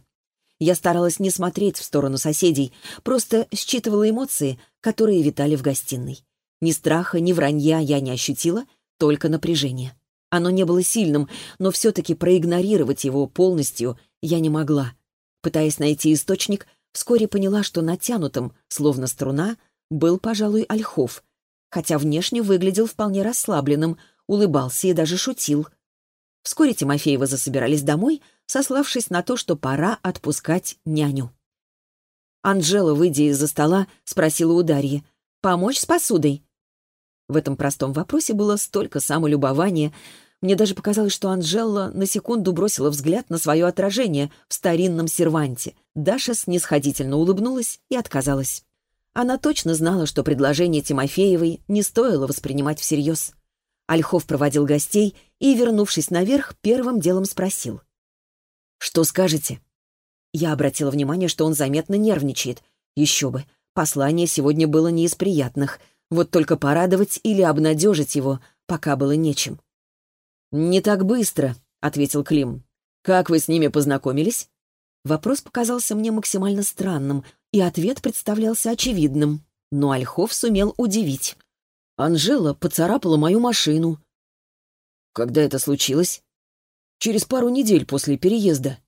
Я старалась не смотреть в сторону соседей, просто считывала эмоции, которые витали в гостиной. Ни страха, ни вранья я не ощутила, только напряжение. Оно не было сильным, но все-таки проигнорировать его полностью я не могла. Пытаясь найти источник, вскоре поняла, что натянутым, словно струна, был, пожалуй, Ольхов, хотя внешне выглядел вполне расслабленным, улыбался и даже шутил — Вскоре Тимофеева засобирались домой, сославшись на то, что пора отпускать няню. Анжела, выйдя из-за стола, спросила у Дарьи, «Помочь с посудой?» В этом простом вопросе было столько самолюбования. Мне даже показалось, что Анжела на секунду бросила взгляд на свое отражение в старинном серванте. Даша снисходительно улыбнулась и отказалась. Она точно знала, что предложение Тимофеевой не стоило воспринимать всерьез. Ольхов проводил гостей и, вернувшись наверх, первым делом спросил. «Что скажете?» Я обратила внимание, что он заметно нервничает. Еще бы, послание сегодня было не из приятных. Вот только порадовать или обнадежить его пока было нечем. «Не так быстро», — ответил Клим. «Как вы с ними познакомились?» Вопрос показался мне максимально странным, и ответ представлялся очевидным. Но Ольхов сумел удивить. Анжела поцарапала мою машину. Когда это случилось? Через пару недель после переезда.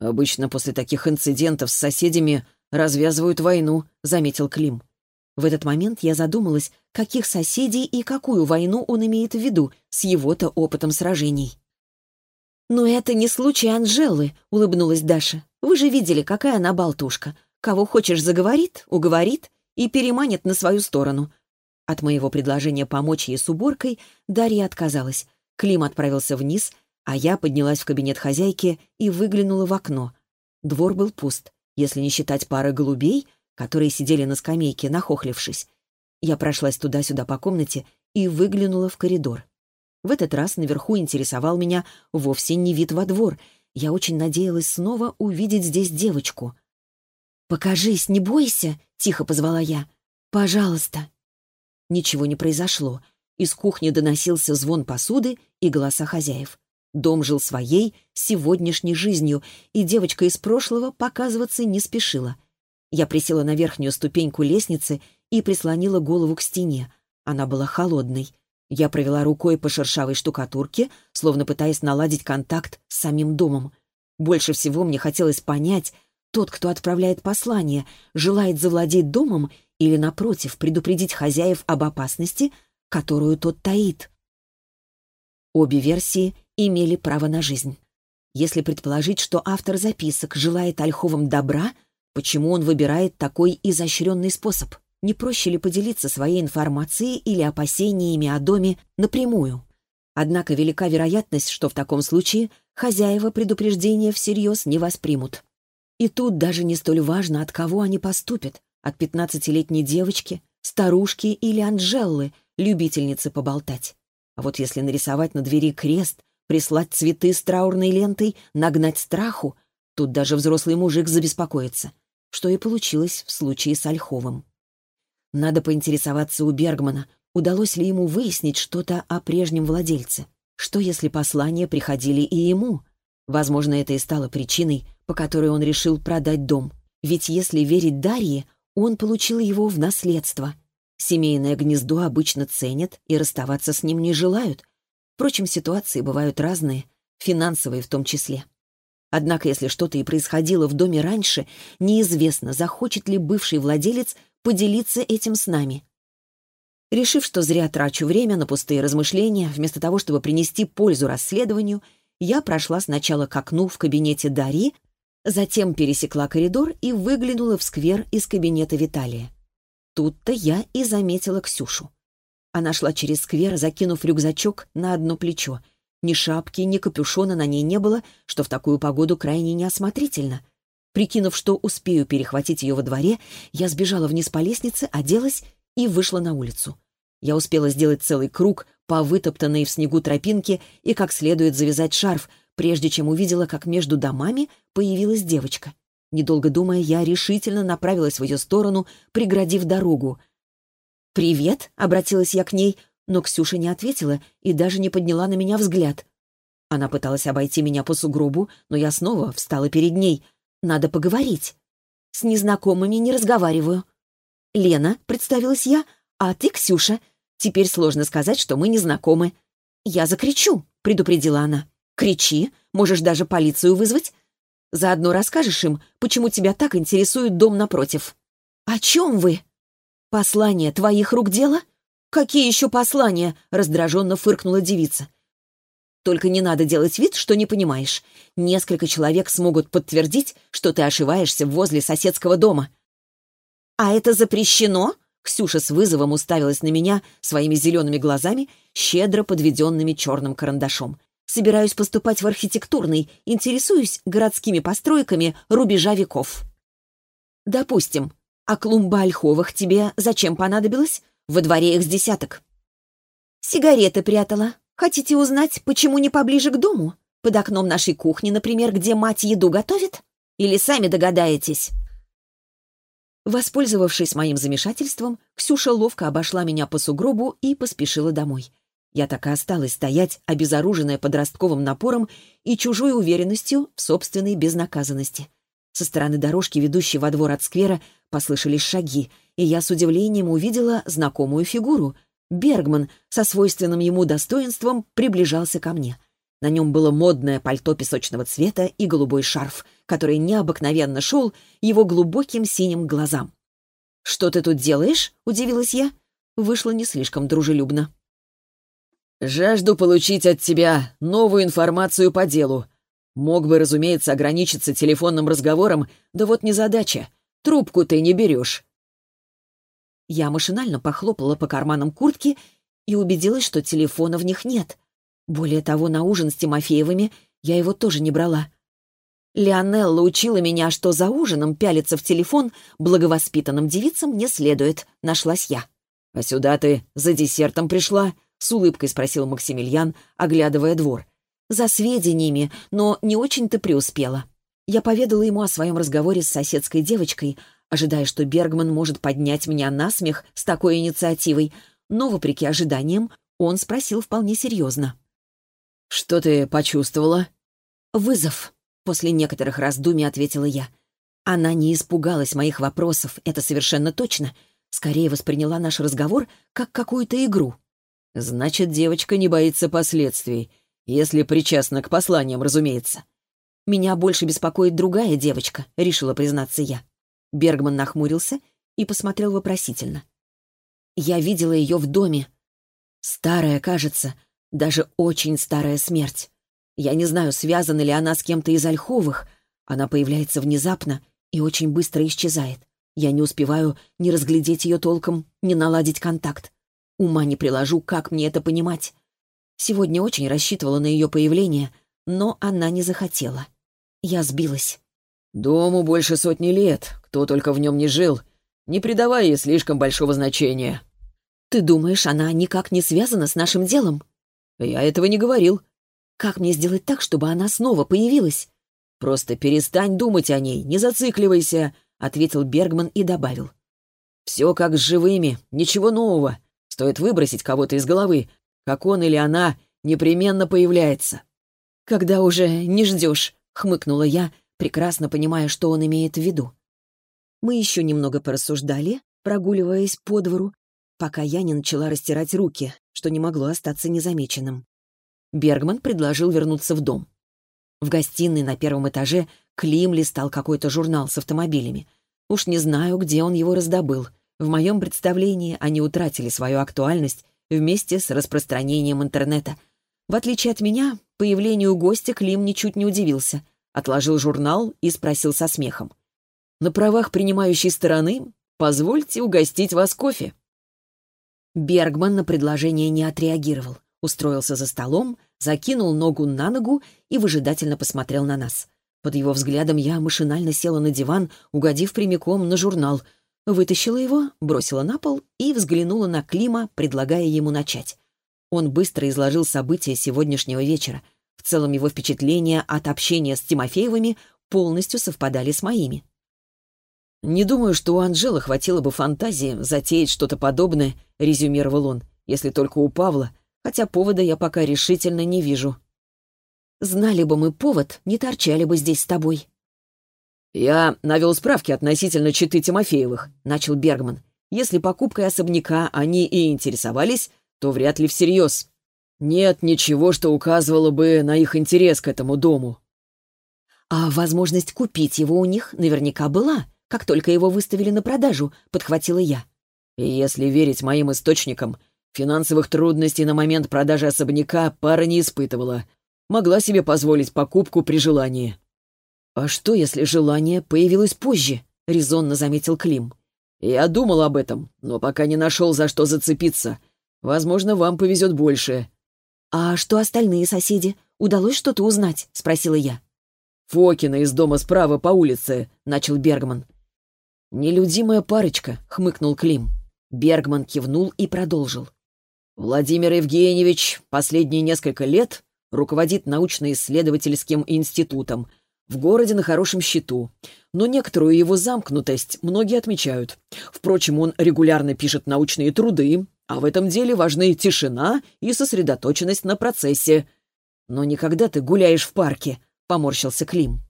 Обычно после таких инцидентов с соседями развязывают войну, заметил Клим. В этот момент я задумалась, каких соседей и какую войну он имеет в виду с его-то опытом сражений. «Но это не случай Анжелы», — улыбнулась Даша. «Вы же видели, какая она болтушка. Кого хочешь заговорит, уговорит и переманит на свою сторону. От моего предложения помочь ей с уборкой Дарья отказалась. Клим отправился вниз, а я поднялась в кабинет хозяйки и выглянула в окно. Двор был пуст, если не считать пары голубей, которые сидели на скамейке, нахохлившись. Я прошлась туда-сюда по комнате и выглянула в коридор. В этот раз наверху интересовал меня вовсе не вид во двор. Я очень надеялась снова увидеть здесь девочку. «Покажись, не бойся!» — тихо позвала я. «Пожалуйста!» Ничего не произошло. Из кухни доносился звон посуды и голоса хозяев. Дом жил своей, сегодняшней жизнью, и девочка из прошлого показываться не спешила. Я присела на верхнюю ступеньку лестницы и прислонила голову к стене. Она была холодной. Я провела рукой по шершавой штукатурке, словно пытаясь наладить контакт с самим домом. Больше всего мне хотелось понять, тот, кто отправляет послание, желает завладеть домом или, напротив, предупредить хозяев об опасности, которую тот таит. Обе версии имели право на жизнь. Если предположить, что автор записок желает Ольховым добра, почему он выбирает такой изощренный способ? Не проще ли поделиться своей информацией или опасениями о доме напрямую? Однако велика вероятность, что в таком случае хозяева предупреждения всерьез не воспримут. И тут даже не столь важно, от кого они поступят. От пятнадцатилетней девочки, старушки или Анжеллы, любительницы поболтать. А вот если нарисовать на двери крест, прислать цветы с траурной лентой, нагнать страху, тут даже взрослый мужик забеспокоится, что и получилось в случае с Ольховым. Надо поинтересоваться у Бергмана, удалось ли ему выяснить что-то о прежнем владельце. Что, если послания приходили и ему? Возможно, это и стало причиной, по которой он решил продать дом. Ведь если верить Дарье, он получил его в наследство — Семейное гнездо обычно ценят и расставаться с ним не желают. Впрочем, ситуации бывают разные, финансовые в том числе. Однако, если что-то и происходило в доме раньше, неизвестно, захочет ли бывший владелец поделиться этим с нами. Решив, что зря трачу время на пустые размышления, вместо того, чтобы принести пользу расследованию, я прошла сначала к окну в кабинете Дарьи, затем пересекла коридор и выглянула в сквер из кабинета Виталия. Тут-то я и заметила Ксюшу. Она шла через сквер, закинув рюкзачок на одно плечо. Ни шапки, ни капюшона на ней не было, что в такую погоду крайне неосмотрительно. Прикинув, что успею перехватить ее во дворе, я сбежала вниз по лестнице, оделась и вышла на улицу. Я успела сделать целый круг по вытоптанной в снегу тропинке и как следует завязать шарф, прежде чем увидела, как между домами появилась девочка. Недолго думая, я решительно направилась в ее сторону, преградив дорогу. «Привет!» — обратилась я к ней, но Ксюша не ответила и даже не подняла на меня взгляд. Она пыталась обойти меня по сугробу, но я снова встала перед ней. «Надо поговорить. С незнакомыми не разговариваю». «Лена», — представилась я, — «а ты Ксюша. Теперь сложно сказать, что мы не знакомы». «Я закричу», — предупредила она. «Кричи, можешь даже полицию вызвать. Заодно расскажешь им, почему тебя так интересует дом напротив». «О чем вы?» «Послание твоих рук дело?» «Какие еще послания?» — раздраженно фыркнула девица. «Только не надо делать вид, что не понимаешь. Несколько человек смогут подтвердить, что ты ошиваешься возле соседского дома». «А это запрещено?» Ксюша с вызовом уставилась на меня своими зелеными глазами, щедро подведенными черным карандашом. Собираюсь поступать в архитектурный, интересуюсь городскими постройками рубежа веков. Допустим. А клумба ольховых тебе зачем понадобилась? Во дворе их с десяток. Сигареты прятала. Хотите узнать, почему не поближе к дому? Под окном нашей кухни, например, где мать еду готовит? Или сами догадаетесь? Воспользовавшись моим замешательством, Ксюша ловко обошла меня по сугробу и поспешила домой. Я так и осталась стоять, обезоруженная подростковым напором и чужой уверенностью в собственной безнаказанности. Со стороны дорожки, ведущей во двор от сквера, послышались шаги, и я с удивлением увидела знакомую фигуру. Бергман со свойственным ему достоинством приближался ко мне. На нем было модное пальто песочного цвета и голубой шарф, который необыкновенно шел его глубоким синим глазам. «Что ты тут делаешь?» — удивилась я. Вышло не слишком дружелюбно. «Жажду получить от тебя новую информацию по делу. Мог бы, разумеется, ограничиться телефонным разговором, да вот незадача. Трубку ты не берешь». Я машинально похлопала по карманам куртки и убедилась, что телефона в них нет. Более того, на ужин с Тимофеевыми я его тоже не брала. Леонелла учила меня, что за ужином пялиться в телефон благовоспитанным девицам не следует, нашлась я. «А сюда ты за десертом пришла?» — с улыбкой спросил Максимилиан, оглядывая двор. «За сведениями, но не очень-то преуспела». Я поведала ему о своем разговоре с соседской девочкой, ожидая, что Бергман может поднять меня на смех с такой инициативой, но, вопреки ожиданиям, он спросил вполне серьезно. «Что ты почувствовала?» «Вызов», — после некоторых раздумий ответила я. Она не испугалась моих вопросов, это совершенно точно. Скорее восприняла наш разговор как какую-то игру. Значит, девочка не боится последствий, если причастна к посланиям, разумеется. Меня больше беспокоит другая девочка, решила признаться я. Бергман нахмурился и посмотрел вопросительно. Я видела ее в доме. Старая, кажется, даже очень старая смерть. Я не знаю, связана ли она с кем-то из Ольховых. Она появляется внезапно и очень быстро исчезает. Я не успеваю ни разглядеть ее толком, ни наладить контакт. Ума не приложу, как мне это понимать. Сегодня очень рассчитывала на ее появление, но она не захотела. Я сбилась. «Дому больше сотни лет, кто только в нем не жил. Не придавай ей слишком большого значения». «Ты думаешь, она никак не связана с нашим делом?» «Я этого не говорил». «Как мне сделать так, чтобы она снова появилась?» «Просто перестань думать о ней, не зацикливайся», — ответил Бергман и добавил. «Все как с живыми, ничего нового. Стоит выбросить кого-то из головы, как он или она непременно появляется». «Когда уже не ждешь», — хмыкнула я, прекрасно понимая, что он имеет в виду. Мы еще немного порассуждали, прогуливаясь по двору, пока я не начала растирать руки, что не могло остаться незамеченным. Бергман предложил вернуться в дом. В гостиной на первом этаже Клим листал какой-то журнал с автомобилями. Уж не знаю, где он его раздобыл. В моем представлении они утратили свою актуальность вместе с распространением интернета. В отличие от меня, появлению гостя Клим ничуть не удивился. Отложил журнал и спросил со смехом. «На правах принимающей стороны позвольте угостить вас кофе». Бергман на предложение не отреагировал. Устроился за столом, закинул ногу на ногу и выжидательно посмотрел на нас. Под его взглядом я машинально села на диван, угодив прямиком на журнал. Вытащила его, бросила на пол и взглянула на Клима, предлагая ему начать. Он быстро изложил события сегодняшнего вечера. В целом его впечатления от общения с Тимофеевыми полностью совпадали с моими. «Не думаю, что у Анжелы хватило бы фантазии затеять что-то подобное», — резюмировал он, «если только у Павла хотя повода я пока решительно не вижу. Знали бы мы повод, не торчали бы здесь с тобой. «Я навел справки относительно читы Тимофеевых», — начал Бергман. «Если покупкой особняка они и интересовались, то вряд ли всерьез. Нет ничего, что указывало бы на их интерес к этому дому». «А возможность купить его у них наверняка была, как только его выставили на продажу», — подхватила я. И если верить моим источникам, Финансовых трудностей на момент продажи особняка пара не испытывала. Могла себе позволить покупку при желании. «А что, если желание появилось позже?» — резонно заметил Клим. «Я думал об этом, но пока не нашел, за что зацепиться. Возможно, вам повезет больше». «А что остальные соседи? Удалось что-то узнать?» — спросила я. «Фокина из дома справа по улице», — начал Бергман. «Нелюдимая парочка», — хмыкнул Клим. Бергман кивнул и продолжил. Владимир Евгеньевич последние несколько лет руководит научно-исследовательским институтом. В городе на хорошем счету. Но некоторую его замкнутость многие отмечают. Впрочем, он регулярно пишет научные труды, а в этом деле важны тишина и сосредоточенность на процессе. «Но никогда ты гуляешь в парке», — поморщился Клим.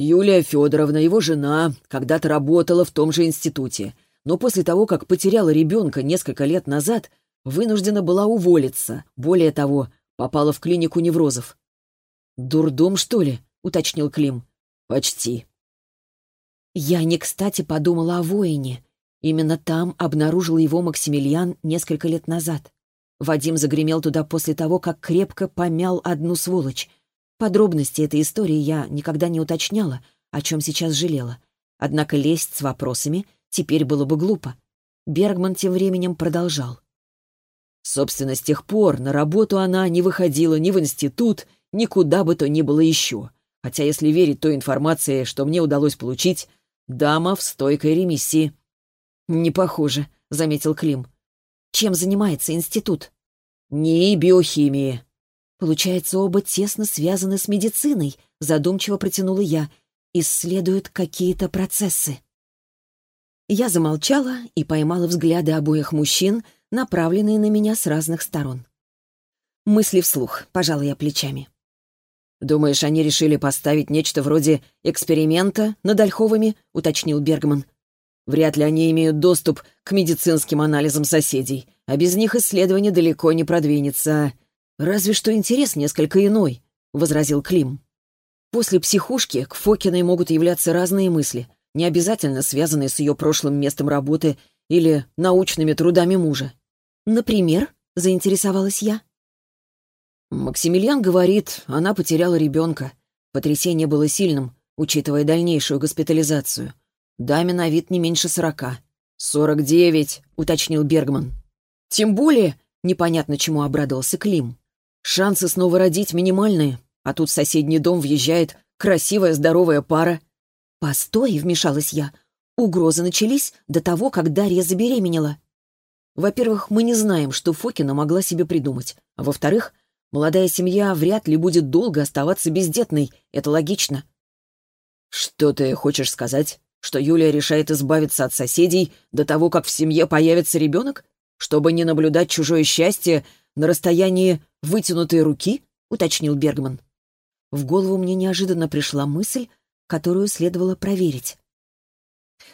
Юлия Федоровна, его жена, когда-то работала в том же институте, но после того, как потеряла ребенка несколько лет назад, вынуждена была уволиться. Более того, попала в клинику неврозов. «Дурдом, что ли?» — уточнил Клим. «Почти». Я не кстати подумала о воине. Именно там обнаружил его Максимилиан несколько лет назад. Вадим загремел туда после того, как крепко помял одну сволочь. Подробности этой истории я никогда не уточняла, о чем сейчас жалела. Однако лезть с вопросами теперь было бы глупо. Бергман тем временем продолжал. Собственно, с тех пор на работу она не выходила ни в институт, ни куда бы то ни было еще. Хотя, если верить той информации, что мне удалось получить, дама в стойкой ремиссии. «Не похоже», — заметил Клим. «Чем занимается институт?» «Не биохимии». «Получается, оба тесно связаны с медициной», — задумчиво протянула я. «Исследуют какие-то процессы». Я замолчала и поймала взгляды обоих мужчин — направленные на меня с разных сторон. Мысли вслух, пожалуй, я плечами. «Думаешь, они решили поставить нечто вроде эксперимента над Ольховыми?» — уточнил Бергман. «Вряд ли они имеют доступ к медицинским анализам соседей, а без них исследование далеко не продвинется. Разве что интерес несколько иной», — возразил Клим. «После психушки к Фокиной могут являться разные мысли, не обязательно связанные с ее прошлым местом работы или научными трудами мужа. «Например?» — заинтересовалась я. Максимилиан говорит, она потеряла ребенка. Потрясение было сильным, учитывая дальнейшую госпитализацию. Даме на вид не меньше сорока. «Сорок девять», — уточнил Бергман. «Тем более», — непонятно чему обрадовался Клим. Шансы снова родить минимальные, а тут в соседний дом въезжает красивая здоровая пара. «Постой», — вмешалась я. Угрозы начались до того, как Дарья забеременела. Во-первых, мы не знаем, что Фокина могла себе придумать. А во-вторых, молодая семья вряд ли будет долго оставаться бездетной. Это логично. Что ты хочешь сказать? Что Юлия решает избавиться от соседей до того, как в семье появится ребенок? Чтобы не наблюдать чужое счастье на расстоянии вытянутой руки? Уточнил Бергман. В голову мне неожиданно пришла мысль, которую следовало проверить.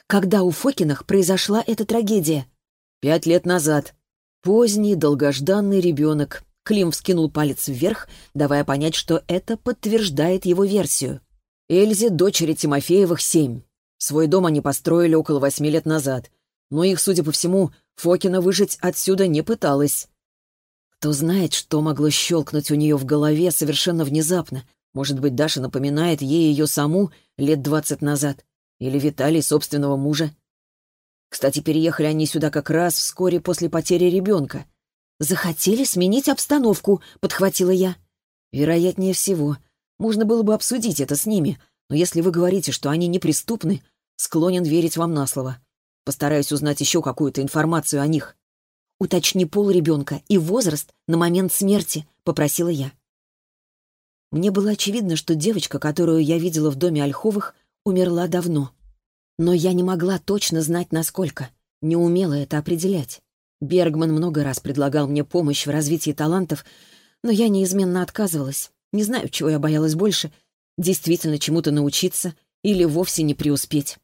Когда у Фокинах произошла эта трагедия? Пять лет назад. Поздний, долгожданный ребенок. Клим вскинул палец вверх, давая понять, что это подтверждает его версию. Эльзе, дочери Тимофеевых, семь. Свой дом они построили около восьми лет назад. Но их, судя по всему, Фокина выжить отсюда не пыталась. Кто знает, что могло щелкнуть у нее в голове совершенно внезапно. Может быть, Даша напоминает ей ее саму лет двадцать назад. Или Виталий собственного мужа. Кстати, переехали они сюда как раз вскоре после потери ребенка. «Захотели сменить обстановку», — подхватила я. «Вероятнее всего. Можно было бы обсудить это с ними, но если вы говорите, что они неприступны, склонен верить вам на слово. Постараюсь узнать еще какую-то информацию о них». «Уточни пол ребенка и возраст на момент смерти», — попросила я. Мне было очевидно, что девочка, которую я видела в доме Ольховых, умерла давно. Но я не могла точно знать, насколько. Не умела это определять. Бергман много раз предлагал мне помощь в развитии талантов, но я неизменно отказывалась. Не знаю, чего я боялась больше — действительно чему-то научиться или вовсе не преуспеть.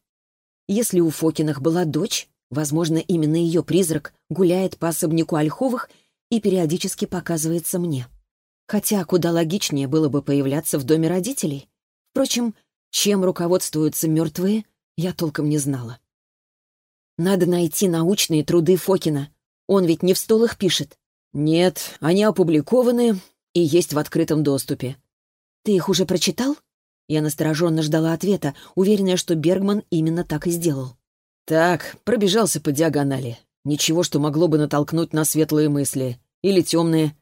Если у Фокинах была дочь, возможно, именно ее призрак гуляет по особняку Ольховых и периодически показывается мне. Хотя куда логичнее было бы появляться в доме родителей. Впрочем, чем руководствуются мертвые, я толком не знала. Надо найти научные труды Фокина. Он ведь не в стол их пишет. Нет, они опубликованы и есть в открытом доступе. Ты их уже прочитал? Я настороженно ждала ответа, уверенная, что Бергман именно так и сделал. Так, пробежался по диагонали. Ничего, что могло бы натолкнуть на светлые мысли. Или темные.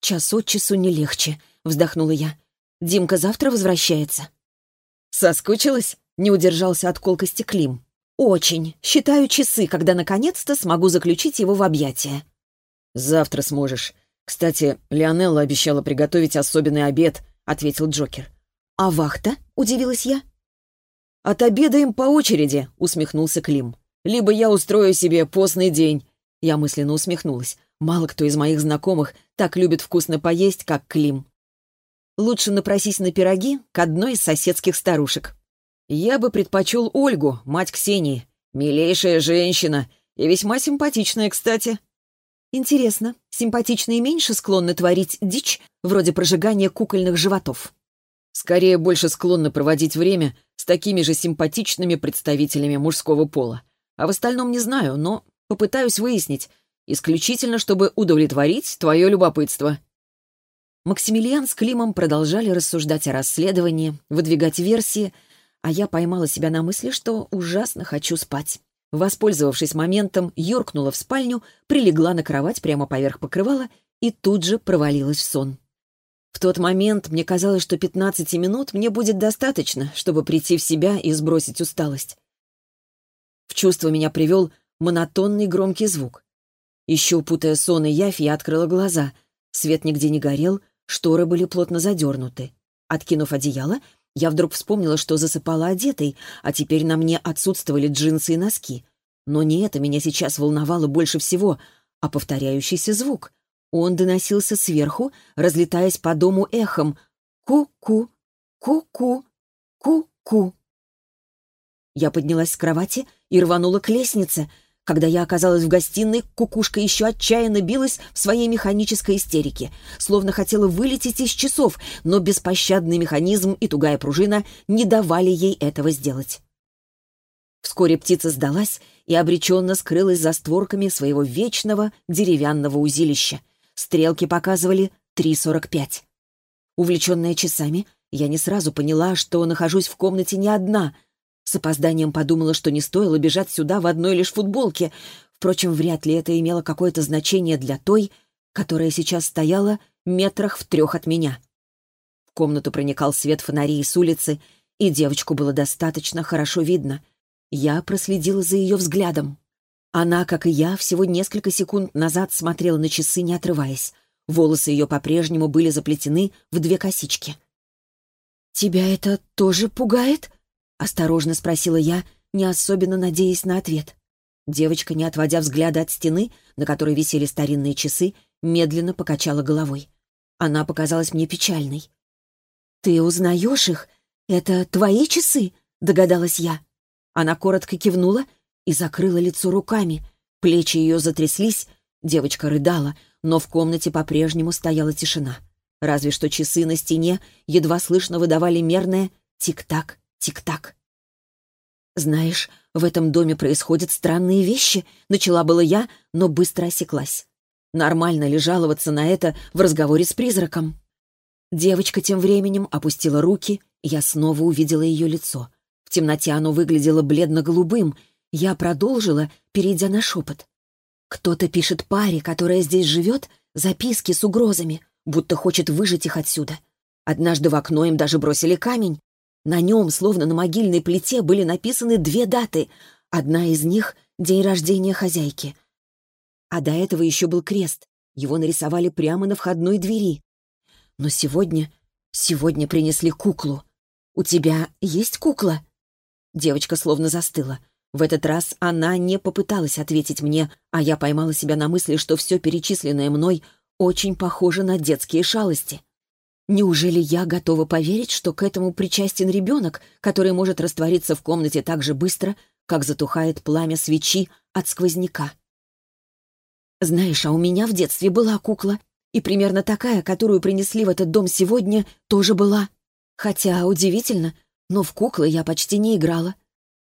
Час от часу не легче, вздохнула я. Димка завтра возвращается. Соскучилась? Не удержался от колкости Клим. «Очень. Считаю часы, когда наконец-то смогу заключить его в объятия». «Завтра сможешь. Кстати, Леонелла обещала приготовить особенный обед», — ответил Джокер. «А вахта?» — удивилась я. «Отобедаем по очереди», — усмехнулся Клим. «Либо я устрою себе постный день». Я мысленно усмехнулась. Мало кто из моих знакомых так любит вкусно поесть, как Клим. Лучше напросись на пироги к одной из соседских старушек. Я бы предпочел Ольгу, мать Ксении. Милейшая женщина и весьма симпатичная, кстати. Интересно, симпатичные меньше склонны творить дичь, вроде прожигания кукольных животов? Скорее, больше склонны проводить время с такими же симпатичными представителями мужского пола. А в остальном не знаю, но попытаюсь выяснить, исключительно чтобы удовлетворить твое любопытство. Максимилиан с Климом продолжали рассуждать о расследовании, выдвигать версии — а я поймала себя на мысли, что ужасно хочу спать. Воспользовавшись моментом, юркнула в спальню, прилегла на кровать прямо поверх покрывала и тут же провалилась в сон. В тот момент мне казалось, что 15 минут мне будет достаточно, чтобы прийти в себя и сбросить усталость. В чувство меня привел монотонный громкий звук. Еще путая сон и явь, я открыла глаза. Свет нигде не горел, шторы были плотно задернуты. Откинув одеяло, я вдруг вспомнила, что засыпала одетой, а теперь на мне отсутствовали джинсы и носки. Но не это меня сейчас волновало больше всего, а повторяющийся звук. Он доносился сверху, разлетаясь по дому эхом. «Ку-ку! Ку-ку! Ку-ку!» Я поднялась с кровати и рванула к лестнице — когда я оказалась в гостиной, кукушка еще отчаянно билась в своей механической истерике, словно хотела вылететь из часов, но беспощадный механизм и тугая пружина не давали ей этого сделать. Вскоре птица сдалась и обреченно скрылась за створками своего вечного деревянного узилища. Стрелки показывали 3.45. Увлеченная часами, я не сразу поняла, что нахожусь в комнате не одна — с опозданием подумала, что не стоило бежать сюда в одной лишь футболке. Впрочем, вряд ли это имело какое-то значение для той, которая сейчас стояла метрах в трех от меня. В комнату проникал свет фонарей с улицы, и девочку было достаточно хорошо видно. Я проследила за ее взглядом. Она, как и я, всего несколько секунд назад смотрела на часы, не отрываясь. Волосы ее по-прежнему были заплетены в две косички. «Тебя это тоже пугает?» — осторожно спросила я, не особенно надеясь на ответ. Девочка, не отводя взгляда от стены, на которой висели старинные часы, медленно покачала головой. Она показалась мне печальной. «Ты узнаешь их? Это твои часы?» — догадалась я. Она коротко кивнула и закрыла лицо руками. Плечи ее затряслись, девочка рыдала, но в комнате по-прежнему стояла тишина. Разве что часы на стене едва слышно выдавали мерное «тик-так, тик-так». «Знаешь, в этом доме происходят странные вещи», — начала было я, но быстро осеклась. Нормально ли жаловаться на это в разговоре с призраком? Девочка тем временем опустила руки, я снова увидела ее лицо. В темноте оно выглядело бледно-голубым. Я продолжила, перейдя на шепот. Кто-то пишет паре, которая здесь живет, записки с угрозами, будто хочет выжить их отсюда. Однажды в окно им даже бросили камень. На нем, словно на могильной плите, были написаны две даты. Одна из них — день рождения хозяйки. А до этого еще был крест. Его нарисовали прямо на входной двери. Но сегодня... Сегодня принесли куклу. «У тебя есть кукла?» Девочка словно застыла. В этот раз она не попыталась ответить мне, а я поймала себя на мысли, что все перечисленное мной очень похоже на детские шалости. Неужели я готова поверить, что к этому причастен ребенок, который может раствориться в комнате так же быстро, как затухает пламя свечи от сквозняка? Знаешь, а у меня в детстве была кукла, и примерно такая, которую принесли в этот дом сегодня, тоже была. Хотя, удивительно, но в куклы я почти не играла.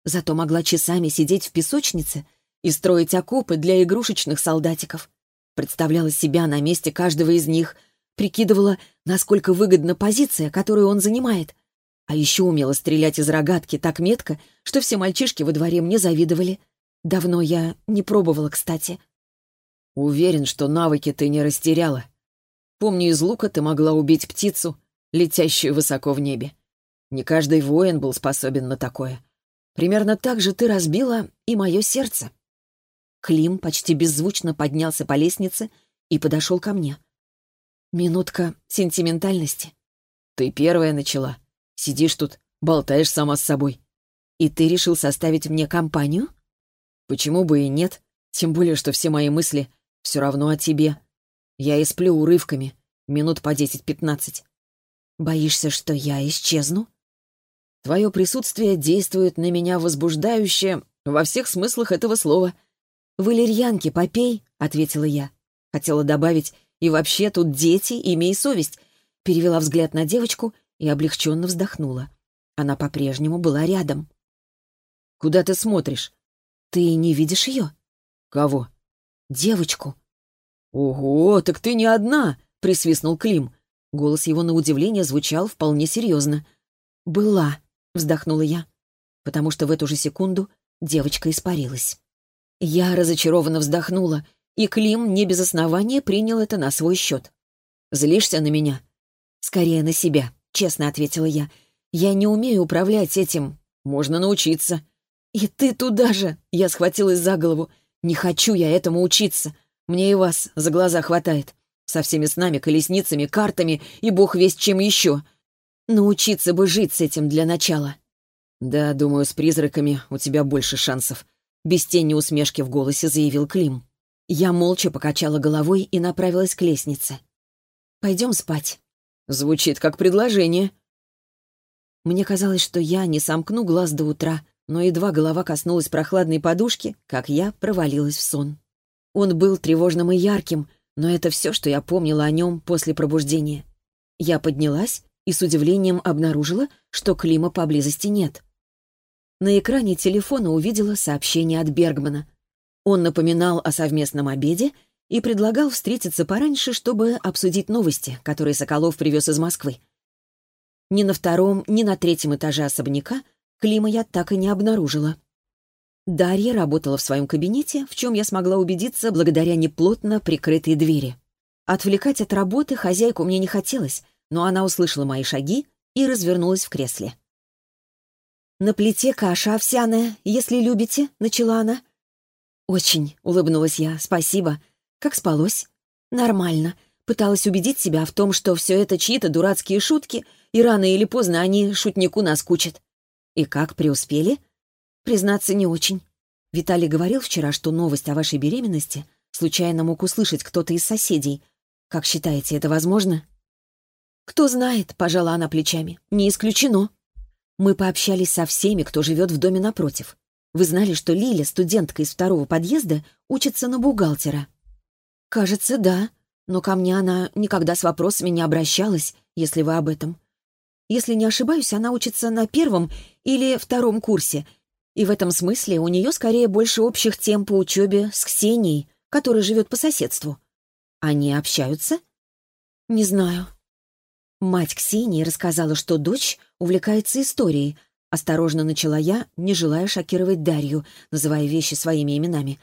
Зато могла часами сидеть в песочнице и строить окопы для игрушечных солдатиков. Представляла себя на месте каждого из них — прикидывала, насколько выгодна позиция, которую он занимает. А еще умела стрелять из рогатки так метко, что все мальчишки во дворе мне завидовали. Давно я не пробовала, кстати. Уверен, что навыки ты не растеряла. Помню, из лука ты могла убить птицу, летящую высоко в небе. Не каждый воин был способен на такое. Примерно так же ты разбила и мое сердце. Клим почти беззвучно поднялся по лестнице и подошел ко мне. Минутка сентиментальности. Ты первая начала. Сидишь тут, болтаешь сама с собой. И ты решил составить мне компанию? Почему бы и нет? Тем более, что все мои мысли все равно о тебе. Я и сплю урывками, минут по десять-пятнадцать. Боишься, что я исчезну? Твое присутствие действует на меня возбуждающе во всех смыслах этого слова. «Валерьянки попей», — ответила я. Хотела добавить и вообще тут дети, имей совесть. Перевела взгляд на девочку и облегченно вздохнула. Она по-прежнему была рядом. «Куда ты смотришь?» «Ты не видишь ее?» «Кого?» «Девочку». «Ого, так ты не одна!» — присвистнул Клим. Голос его на удивление звучал вполне серьезно. «Была», — вздохнула я, потому что в эту же секунду девочка испарилась. Я разочарованно вздохнула и Клим не без основания принял это на свой счет. «Злишься на меня?» «Скорее на себя», — честно ответила я. «Я не умею управлять этим. Можно научиться». «И ты туда же!» — я схватилась за голову. «Не хочу я этому учиться. Мне и вас за глаза хватает. Со всеми с нами, колесницами, картами и бог весть чем еще. Научиться бы жить с этим для начала». «Да, думаю, с призраками у тебя больше шансов», — без тени усмешки в голосе заявил Клим. Я молча покачала головой и направилась к лестнице. «Пойдем спать». Звучит как предложение. Мне казалось, что я не сомкну глаз до утра, но едва голова коснулась прохладной подушки, как я провалилась в сон. Он был тревожным и ярким, но это все, что я помнила о нем после пробуждения. Я поднялась и с удивлением обнаружила, что Клима поблизости нет. На экране телефона увидела сообщение от Бергмана. Он напоминал о совместном обеде и предлагал встретиться пораньше, чтобы обсудить новости, которые Соколов привез из Москвы. Ни на втором, ни на третьем этаже особняка Клима я так и не обнаружила. Дарья работала в своем кабинете, в чем я смогла убедиться благодаря неплотно прикрытой двери. Отвлекать от работы хозяйку мне не хотелось, но она услышала мои шаги и развернулась в кресле. «На плите каша овсяная, если любите», — начала она. «Очень», — улыбнулась я, — «спасибо. Как спалось?» «Нормально. Пыталась убедить себя в том, что все это чьи-то дурацкие шутки, и рано или поздно они шутнику наскучат. И как, преуспели?» «Признаться, не очень. Виталий говорил вчера, что новость о вашей беременности случайно мог услышать кто-то из соседей. Как считаете, это возможно?» «Кто знает», — пожала она плечами. «Не исключено». Мы пообщались со всеми, кто живет в доме напротив. Вы знали, что Лиля, студентка из второго подъезда, учится на бухгалтера?» «Кажется, да. Но ко мне она никогда с вопросами не обращалась, если вы об этом. Если не ошибаюсь, она учится на первом или втором курсе, и в этом смысле у нее скорее больше общих тем по учебе с Ксенией, которая живет по соседству. Они общаются? Не знаю. Мать Ксении рассказала, что дочь увлекается историей, Осторожно начала я, не желая шокировать Дарью, называя вещи своими именами.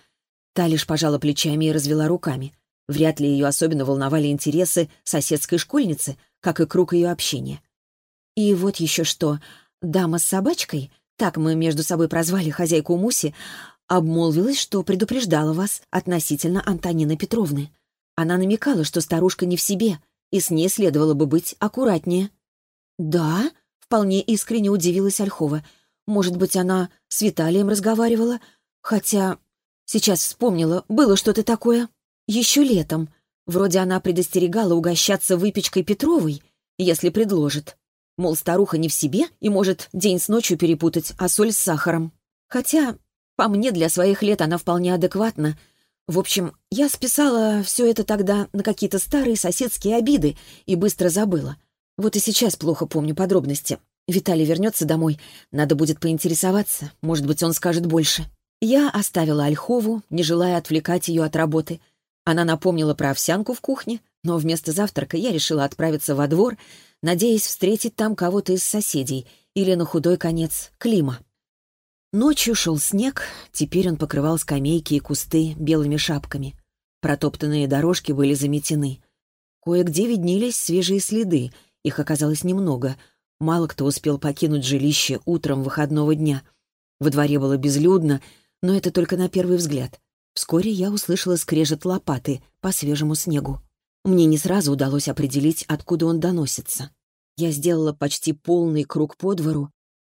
Та лишь пожала плечами и развела руками. Вряд ли ее особенно волновали интересы соседской школьницы, как и круг ее общения. И вот еще что. Дама с собачкой, так мы между собой прозвали хозяйку Муси, обмолвилась, что предупреждала вас относительно Антонины Петровны. Она намекала, что старушка не в себе, и с ней следовало бы быть аккуратнее. «Да?» Вполне искренне удивилась Ольхова. Может быть, она с Виталием разговаривала? Хотя... Сейчас вспомнила, было что-то такое. Еще летом. Вроде она предостерегала угощаться выпечкой Петровой, если предложит. Мол, старуха не в себе и может день с ночью перепутать, а соль с сахаром. Хотя, по мне, для своих лет она вполне адекватна. В общем, я списала все это тогда на какие-то старые соседские обиды и быстро забыла. Вот и сейчас плохо помню подробности. Виталий вернется домой. Надо будет поинтересоваться. Может быть, он скажет больше. Я оставила Ольхову, не желая отвлекать ее от работы. Она напомнила про овсянку в кухне, но вместо завтрака я решила отправиться во двор, надеясь встретить там кого-то из соседей или, на худой конец, Клима. Ночью шел снег, теперь он покрывал скамейки и кусты белыми шапками. Протоптанные дорожки были заметены. Кое-где виднелись свежие следы — их оказалось немного. Мало кто успел покинуть жилище утром выходного дня. Во дворе было безлюдно, но это только на первый взгляд. Вскоре я услышала скрежет лопаты по свежему снегу. Мне не сразу удалось определить, откуда он доносится. Я сделала почти полный круг по двору,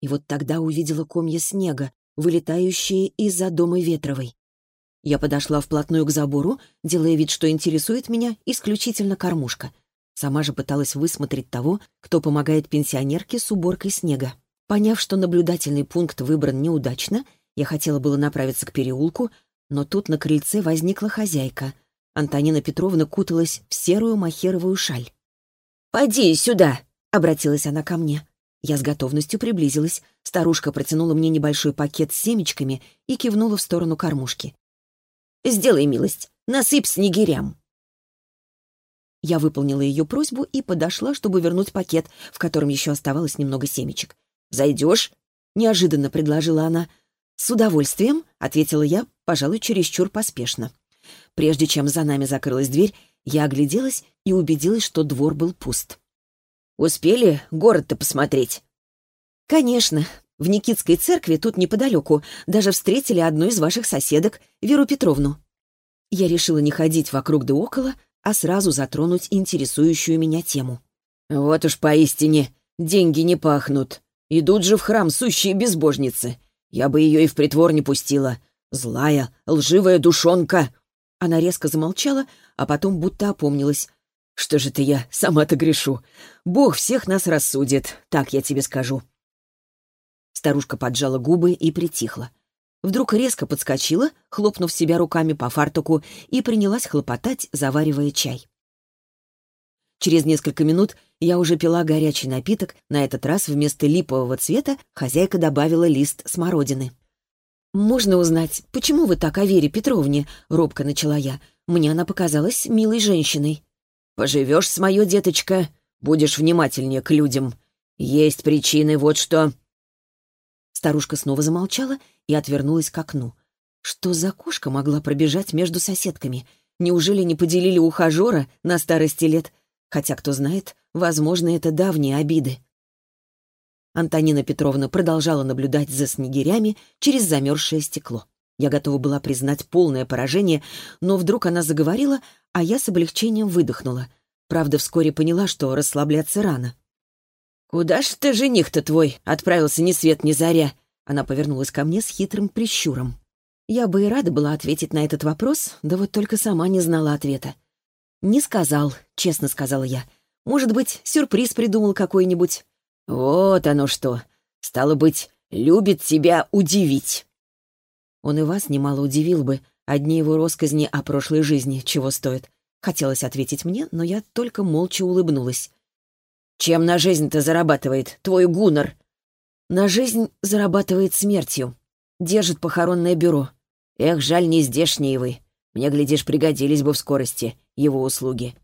и вот тогда увидела комья снега, вылетающие из-за дома Ветровой. Я подошла вплотную к забору, делая вид, что интересует меня исключительно кормушка. Сама же пыталась высмотреть того, кто помогает пенсионерке с уборкой снега. Поняв, что наблюдательный пункт выбран неудачно, я хотела было направиться к переулку, но тут на крыльце возникла хозяйка. Антонина Петровна куталась в серую махеровую шаль. «Поди сюда!» — обратилась она ко мне. Я с готовностью приблизилась. Старушка протянула мне небольшой пакет с семечками и кивнула в сторону кормушки. «Сделай милость, насыпь снегирям». Я выполнила ее просьбу и подошла, чтобы вернуть пакет, в котором еще оставалось немного семечек. «Зайдешь?» — неожиданно предложила она. «С удовольствием», — ответила я, пожалуй, чересчур поспешно. Прежде чем за нами закрылась дверь, я огляделась и убедилась, что двор был пуст. «Успели город-то посмотреть?» «Конечно. В Никитской церкви тут неподалеку даже встретили одну из ваших соседок, Веру Петровну». Я решила не ходить вокруг да около, а сразу затронуть интересующую меня тему. «Вот уж поистине, деньги не пахнут. Идут же в храм сущие безбожницы. Я бы ее и в притвор не пустила. Злая, лживая душонка!» Она резко замолчала, а потом будто опомнилась. «Что же ты я, сама-то грешу? Бог всех нас рассудит, так я тебе скажу». Старушка поджала губы и притихла. Вдруг резко подскочила, хлопнув себя руками по фартуку, и принялась хлопотать, заваривая чай. Через несколько минут я уже пила горячий напиток, на этот раз вместо липового цвета хозяйка добавила лист смородины. «Можно узнать, почему вы так о Вере Петровне?» — робко начала я. «Мне она показалась милой женщиной». «Поживешь с моей деточка, будешь внимательнее к людям. Есть причины, вот что...» Старушка снова замолчала и отвернулась к окну. Что за кошка могла пробежать между соседками? Неужели не поделили ухажера на старости лет? Хотя, кто знает, возможно, это давние обиды. Антонина Петровна продолжала наблюдать за снегирями через замерзшее стекло. Я готова была признать полное поражение, но вдруг она заговорила, а я с облегчением выдохнула. Правда, вскоре поняла, что расслабляться рано. «Куда ж ты, жених-то твой, отправился ни свет ни заря?» Она повернулась ко мне с хитрым прищуром. Я бы и рада была ответить на этот вопрос, да вот только сама не знала ответа. «Не сказал», — честно сказала я. «Может быть, сюрприз придумал какой-нибудь». «Вот оно что! Стало быть, любит тебя удивить!» Он и вас немало удивил бы. Одни его росказни о прошлой жизни чего стоят. Хотелось ответить мне, но я только молча улыбнулась. «Чем на жизнь-то зарабатывает твой гуннер?» «На жизнь зарабатывает смертью. Держит похоронное бюро. Эх, жаль, не здешние вы. Мне, глядишь, пригодились бы в скорости его услуги.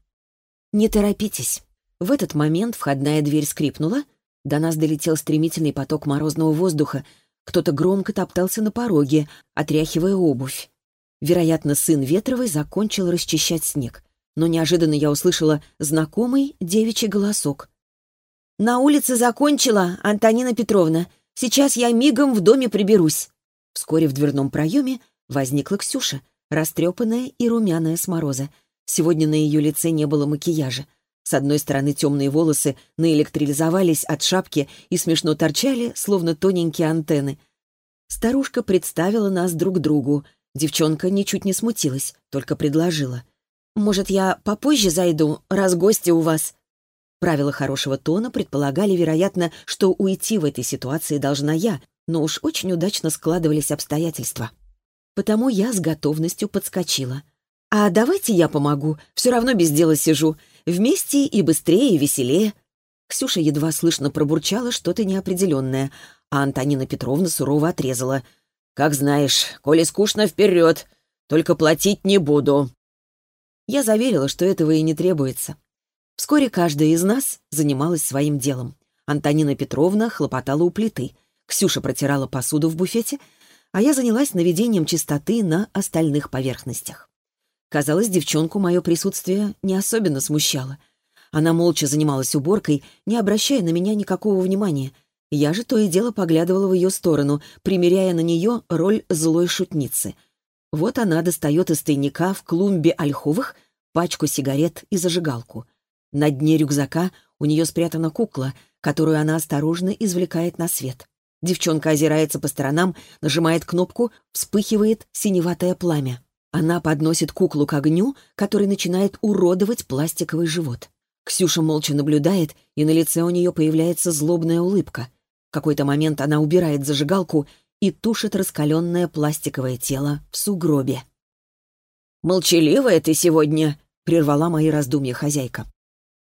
Не торопитесь. В этот момент входная дверь скрипнула, до нас долетел стремительный поток морозного воздуха, кто-то громко топтался на пороге, отряхивая обувь. Вероятно, сын Ветровой закончил расчищать снег, но неожиданно я услышала знакомый девичий голосок. «На улице закончила, Антонина Петровна. Сейчас я мигом в доме приберусь». Вскоре в дверном проеме Возникла Ксюша, растрепанная и румяная с мороза. Сегодня на ее лице не было макияжа. С одной стороны темные волосы наэлектризовались от шапки и смешно торчали, словно тоненькие антенны. Старушка представила нас друг другу. Девчонка ничуть не смутилась, только предложила. «Может, я попозже зайду, раз гости у вас?» Правила хорошего тона предполагали, вероятно, что уйти в этой ситуации должна я, но уж очень удачно складывались обстоятельства потому я с готовностью подскочила. «А давайте я помогу, все равно без дела сижу. Вместе и быстрее, и веселее». Ксюша едва слышно пробурчала что-то неопределенное, а Антонина Петровна сурово отрезала. «Как знаешь, коли скучно, вперед, только платить не буду». Я заверила, что этого и не требуется. Вскоре каждая из нас занималась своим делом. Антонина Петровна хлопотала у плиты, Ксюша протирала посуду в буфете — а я занялась наведением чистоты на остальных поверхностях. Казалось, девчонку мое присутствие не особенно смущало. Она молча занималась уборкой, не обращая на меня никакого внимания. Я же то и дело поглядывала в ее сторону, примеряя на нее роль злой шутницы. Вот она достает из тайника в клумбе ольховых пачку сигарет и зажигалку. На дне рюкзака у нее спрятана кукла, которую она осторожно извлекает на свет. Девчонка озирается по сторонам, нажимает кнопку, вспыхивает синеватое пламя. Она подносит куклу к огню, который начинает уродовать пластиковый живот. Ксюша молча наблюдает, и на лице у нее появляется злобная улыбка. В какой-то момент она убирает зажигалку и тушит раскаленное пластиковое тело в сугробе. «Молчаливая ты сегодня!» — прервала мои раздумья хозяйка.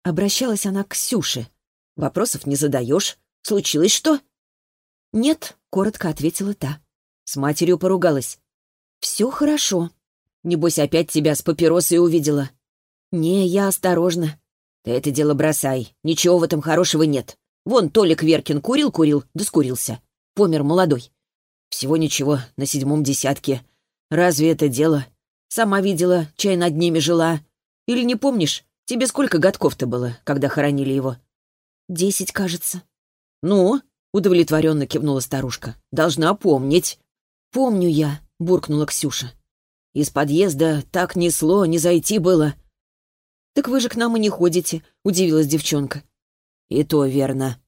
Обращалась она к Ксюше. «Вопросов не задаешь. Случилось что?» «Нет», — коротко ответила та. С матерью поругалась. «Все хорошо». «Небось, опять тебя с папиросой увидела». «Не, я осторожно». «Ты это дело бросай. Ничего в этом хорошего нет. Вон Толик Веркин курил-курил, да скурился. Помер молодой. Всего ничего, на седьмом десятке. Разве это дело? Сама видела, чай над ними жила. Или не помнишь, тебе сколько годков-то было, когда хоронили его?» «Десять, кажется». «Ну, — удовлетворенно кивнула старушка. «Должна помнить». «Помню я», — буркнула Ксюша. «Из подъезда так несло, не зайти было». «Так вы же к нам и не ходите», — удивилась девчонка. «И то верно».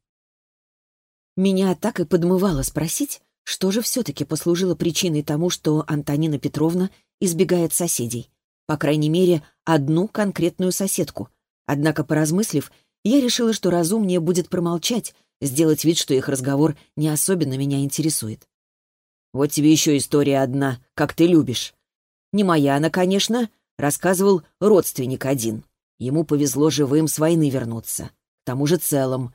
Меня так и подмывало спросить, что же все-таки послужило причиной тому, что Антонина Петровна избегает соседей. По крайней мере, одну конкретную соседку. Однако, поразмыслив, я решила, что разумнее будет промолчать, сделать вид, что их разговор не особенно меня интересует. «Вот тебе еще история одна, как ты любишь. Не моя она, конечно, рассказывал родственник один. Ему повезло живым с войны вернуться, к тому же целым.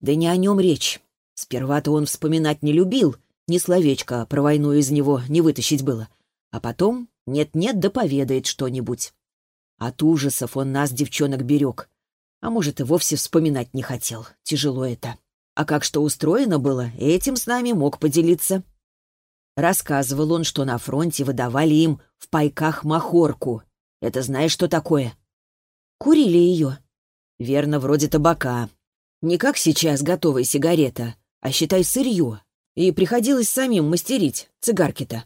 Да не о нем речь. Сперва-то он вспоминать не любил, ни словечко про войну из него не вытащить было. А потом нет-нет да поведает что-нибудь. От ужасов он нас, девчонок, берег. А может, и вовсе вспоминать не хотел. Тяжело это. А как что устроено было, этим с нами мог поделиться. Рассказывал он, что на фронте выдавали им в пайках махорку. Это знаешь, что такое?» «Курили ее». «Верно, вроде табака. Не как сейчас готовая сигарета, а считай сырье. И приходилось самим мастерить цигарки-то.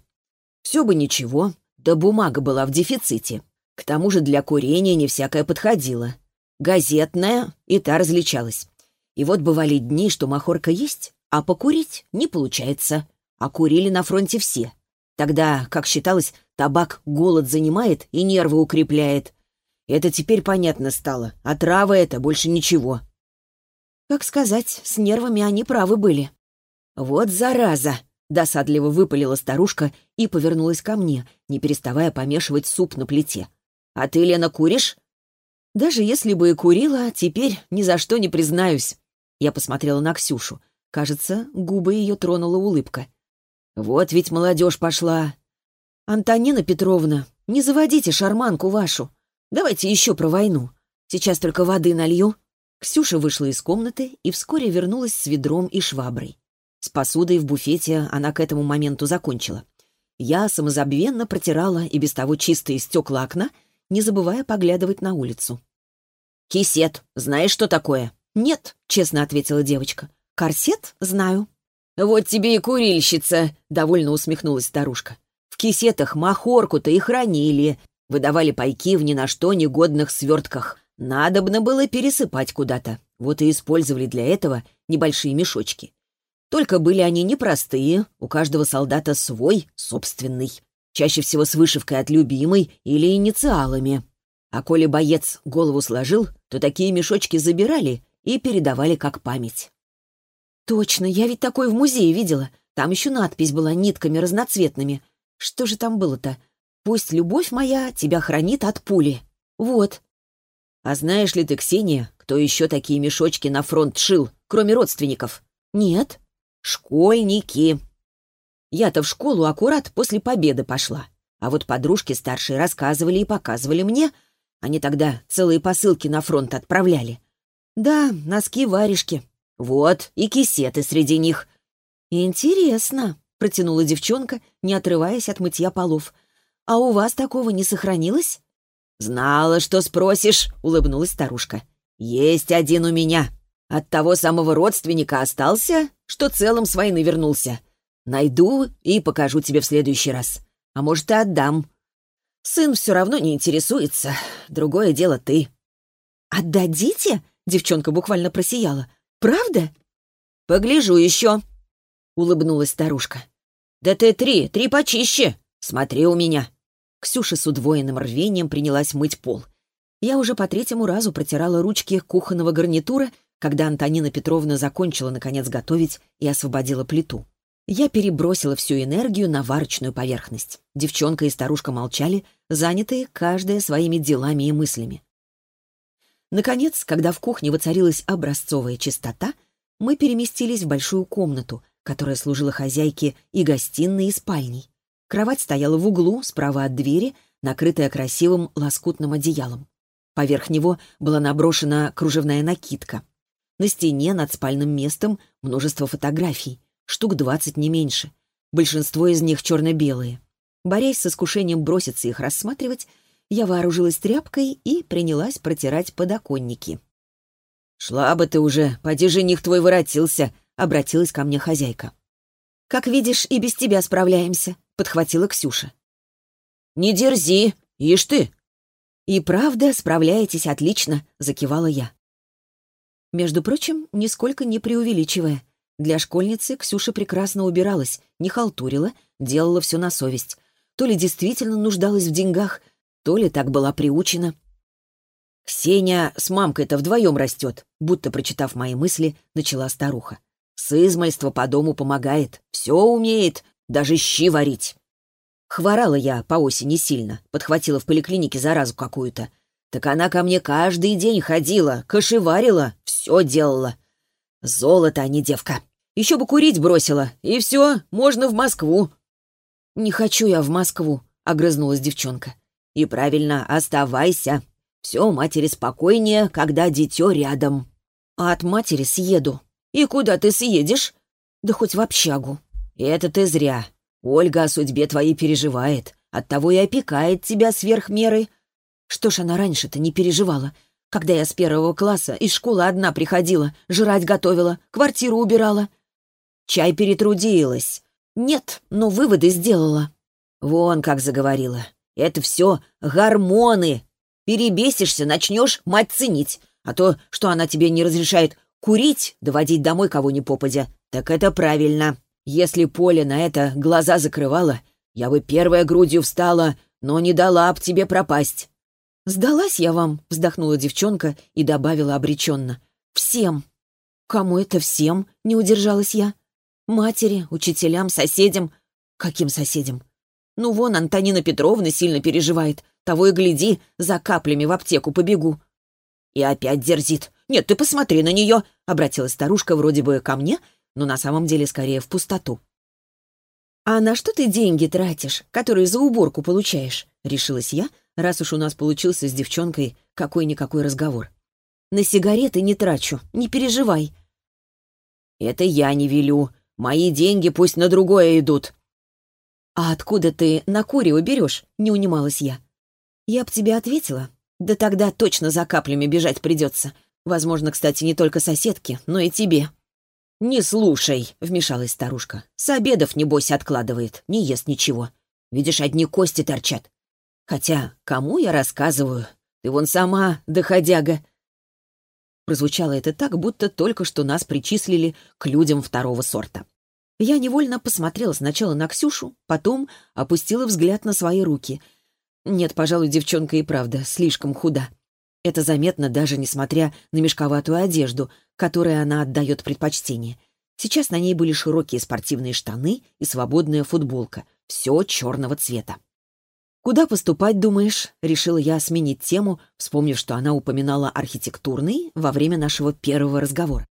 Все бы ничего, да бумага была в дефиците. К тому же для курения не всякое подходило. Газетная и та различалась. И вот бывали дни, что махорка есть, а покурить не получается. А курили на фронте все. Тогда, как считалось, табак голод занимает и нервы укрепляет. Это теперь понятно стало. А трава это больше ничего. Как сказать, с нервами они правы были. Вот зараза! Досадливо выпалила старушка и повернулась ко мне, не переставая помешивать суп на плите. «А ты, Лена, куришь?» «Даже если бы и курила, теперь ни за что не признаюсь». Я посмотрела на Ксюшу. Кажется, губы ее тронула улыбка. «Вот ведь молодежь пошла!» «Антонина Петровна, не заводите шарманку вашу. Давайте еще про войну. Сейчас только воды налью». Ксюша вышла из комнаты и вскоре вернулась с ведром и шваброй. С посудой в буфете она к этому моменту закончила. Я самозабвенно протирала и без того чистые стекла окна, не забывая поглядывать на улицу. «Кисет, знаешь, что такое?» «Нет», — честно ответила девочка. «Корсет? Знаю». «Вот тебе и курильщица», — довольно усмехнулась старушка. «В кисетах махорку-то и хранили, выдавали пайки в ни на что негодных свертках. Надобно было пересыпать куда-то. Вот и использовали для этого небольшие мешочки. Только были они непростые, у каждого солдата свой, собственный. Чаще всего с вышивкой от любимой или инициалами. А коли боец голову сложил, то такие мешочки забирали и передавали как память. «Точно, я ведь такой в музее видела. Там еще надпись была нитками разноцветными. Что же там было-то? Пусть любовь моя тебя хранит от пули. Вот». «А знаешь ли ты, Ксения, кто еще такие мешочки на фронт шил, кроме родственников?» «Нет». Школьники. Я-то в школу аккурат после победы пошла. А вот подружки старшие рассказывали и показывали мне. Они тогда целые посылки на фронт отправляли. Да, носки-варежки. Вот, и кисеты среди них. Интересно, протянула девчонка, не отрываясь от мытья полов. А у вас такого не сохранилось? Знала, что спросишь, улыбнулась старушка. Есть один у меня. От того самого родственника остался, что целым с войны вернулся. Найду и покажу тебе в следующий раз. А может, и отдам. Сын все равно не интересуется. Другое дело ты». «Отдадите?» — девчонка буквально просияла. «Правда?» «Погляжу еще», — улыбнулась старушка. «Да ты три, три почище. Смотри у меня». Ксюша с удвоенным рвением принялась мыть пол. Я уже по третьему разу протирала ручки кухонного гарнитура когда Антонина Петровна закончила, наконец, готовить и освободила плиту. Я перебросила всю энергию на варочную поверхность. Девчонка и старушка молчали, занятые каждая своими делами и мыслями. Наконец, когда в кухне воцарилась образцовая чистота, мы переместились в большую комнату, которая служила хозяйке и гостиной, и спальней. Кровать стояла в углу, справа от двери, накрытая красивым лоскутным одеялом. Поверх него была наброшена кружевная накидка. На стене над спальным местом множество фотографий, штук двадцать не меньше. Большинство из них черно-белые. Борясь с искушением броситься их рассматривать, я вооружилась тряпкой и принялась протирать подоконники. «Шла бы ты уже, поди жених твой воротился», — обратилась ко мне хозяйка. «Как видишь, и без тебя справляемся», — подхватила Ксюша. «Не дерзи, ишь ты!» «И правда, справляетесь отлично», — закивала я. Между прочим, нисколько не преувеличивая. Для школьницы Ксюша прекрасно убиралась, не халтурила, делала все на совесть. То ли действительно нуждалась в деньгах, то ли так была приучена. «Ксения с мамкой-то вдвоем растет», будто прочитав мои мысли, начала старуха. «Сызмальство по дому помогает, все умеет, даже щи варить». Хворала я по осени сильно, подхватила в поликлинике заразу какую-то. Так она ко мне каждый день ходила, кошеварила, все делала. Золото, а не девка. Еще бы курить бросила, и все, можно в Москву. «Не хочу я в Москву», — огрызнулась девчонка. «И правильно, оставайся. Все матери спокойнее, когда дитё рядом». «А от матери съеду». «И куда ты съедешь?» «Да хоть в общагу». «Это ты зря. Ольга о судьбе твоей переживает. Оттого и опекает тебя сверх меры. Что ж она раньше-то не переживала? Когда я с первого класса из школы одна приходила, жрать готовила, квартиру убирала. Чай перетрудилась. Нет, но выводы сделала. Вон как заговорила. Это все гормоны. Перебесишься, начнешь мать ценить. А то, что она тебе не разрешает курить, доводить домой кого ни попадя, так это правильно. Если Поля на это глаза закрывала, я бы первая грудью встала, но не дала б тебе пропасть. «Сдалась я вам», — вздохнула девчонка и добавила обреченно. «Всем». «Кому это всем?» — не удержалась я. «Матери, учителям, соседям». «Каким соседям?» «Ну вон, Антонина Петровна сильно переживает. Того и гляди, за каплями в аптеку побегу». И опять дерзит. «Нет, ты посмотри на нее!» — обратилась старушка вроде бы ко мне, но на самом деле скорее в пустоту. «А на что ты деньги тратишь, которые за уборку получаешь?» — решилась я, раз уж у нас получился с девчонкой какой-никакой разговор. «На сигареты не трачу, не переживай». «Это я не велю. Мои деньги пусть на другое идут». «А откуда ты на курево берешь?» — не унималась я. «Я б тебе ответила. Да тогда точно за каплями бежать придется. Возможно, кстати, не только соседке, но и тебе». «Не слушай», — вмешалась старушка. «С обедов, небось, откладывает, не ест ничего. Видишь, одни кости торчат. Хотя, кому я рассказываю? Ты вон сама, доходяга». Прозвучало это так, будто только что нас причислили к людям второго сорта. Я невольно посмотрела сначала на Ксюшу, потом опустила взгляд на свои руки. Нет, пожалуй, девчонка и правда слишком худа. Это заметно даже несмотря на мешковатую одежду, которой она отдает предпочтение. Сейчас на ней были широкие спортивные штаны и свободная футболка. Все черного цвета. «Куда поступать, думаешь?» — решила я сменить тему, вспомнив, что она упоминала архитектурный во время нашего первого разговора.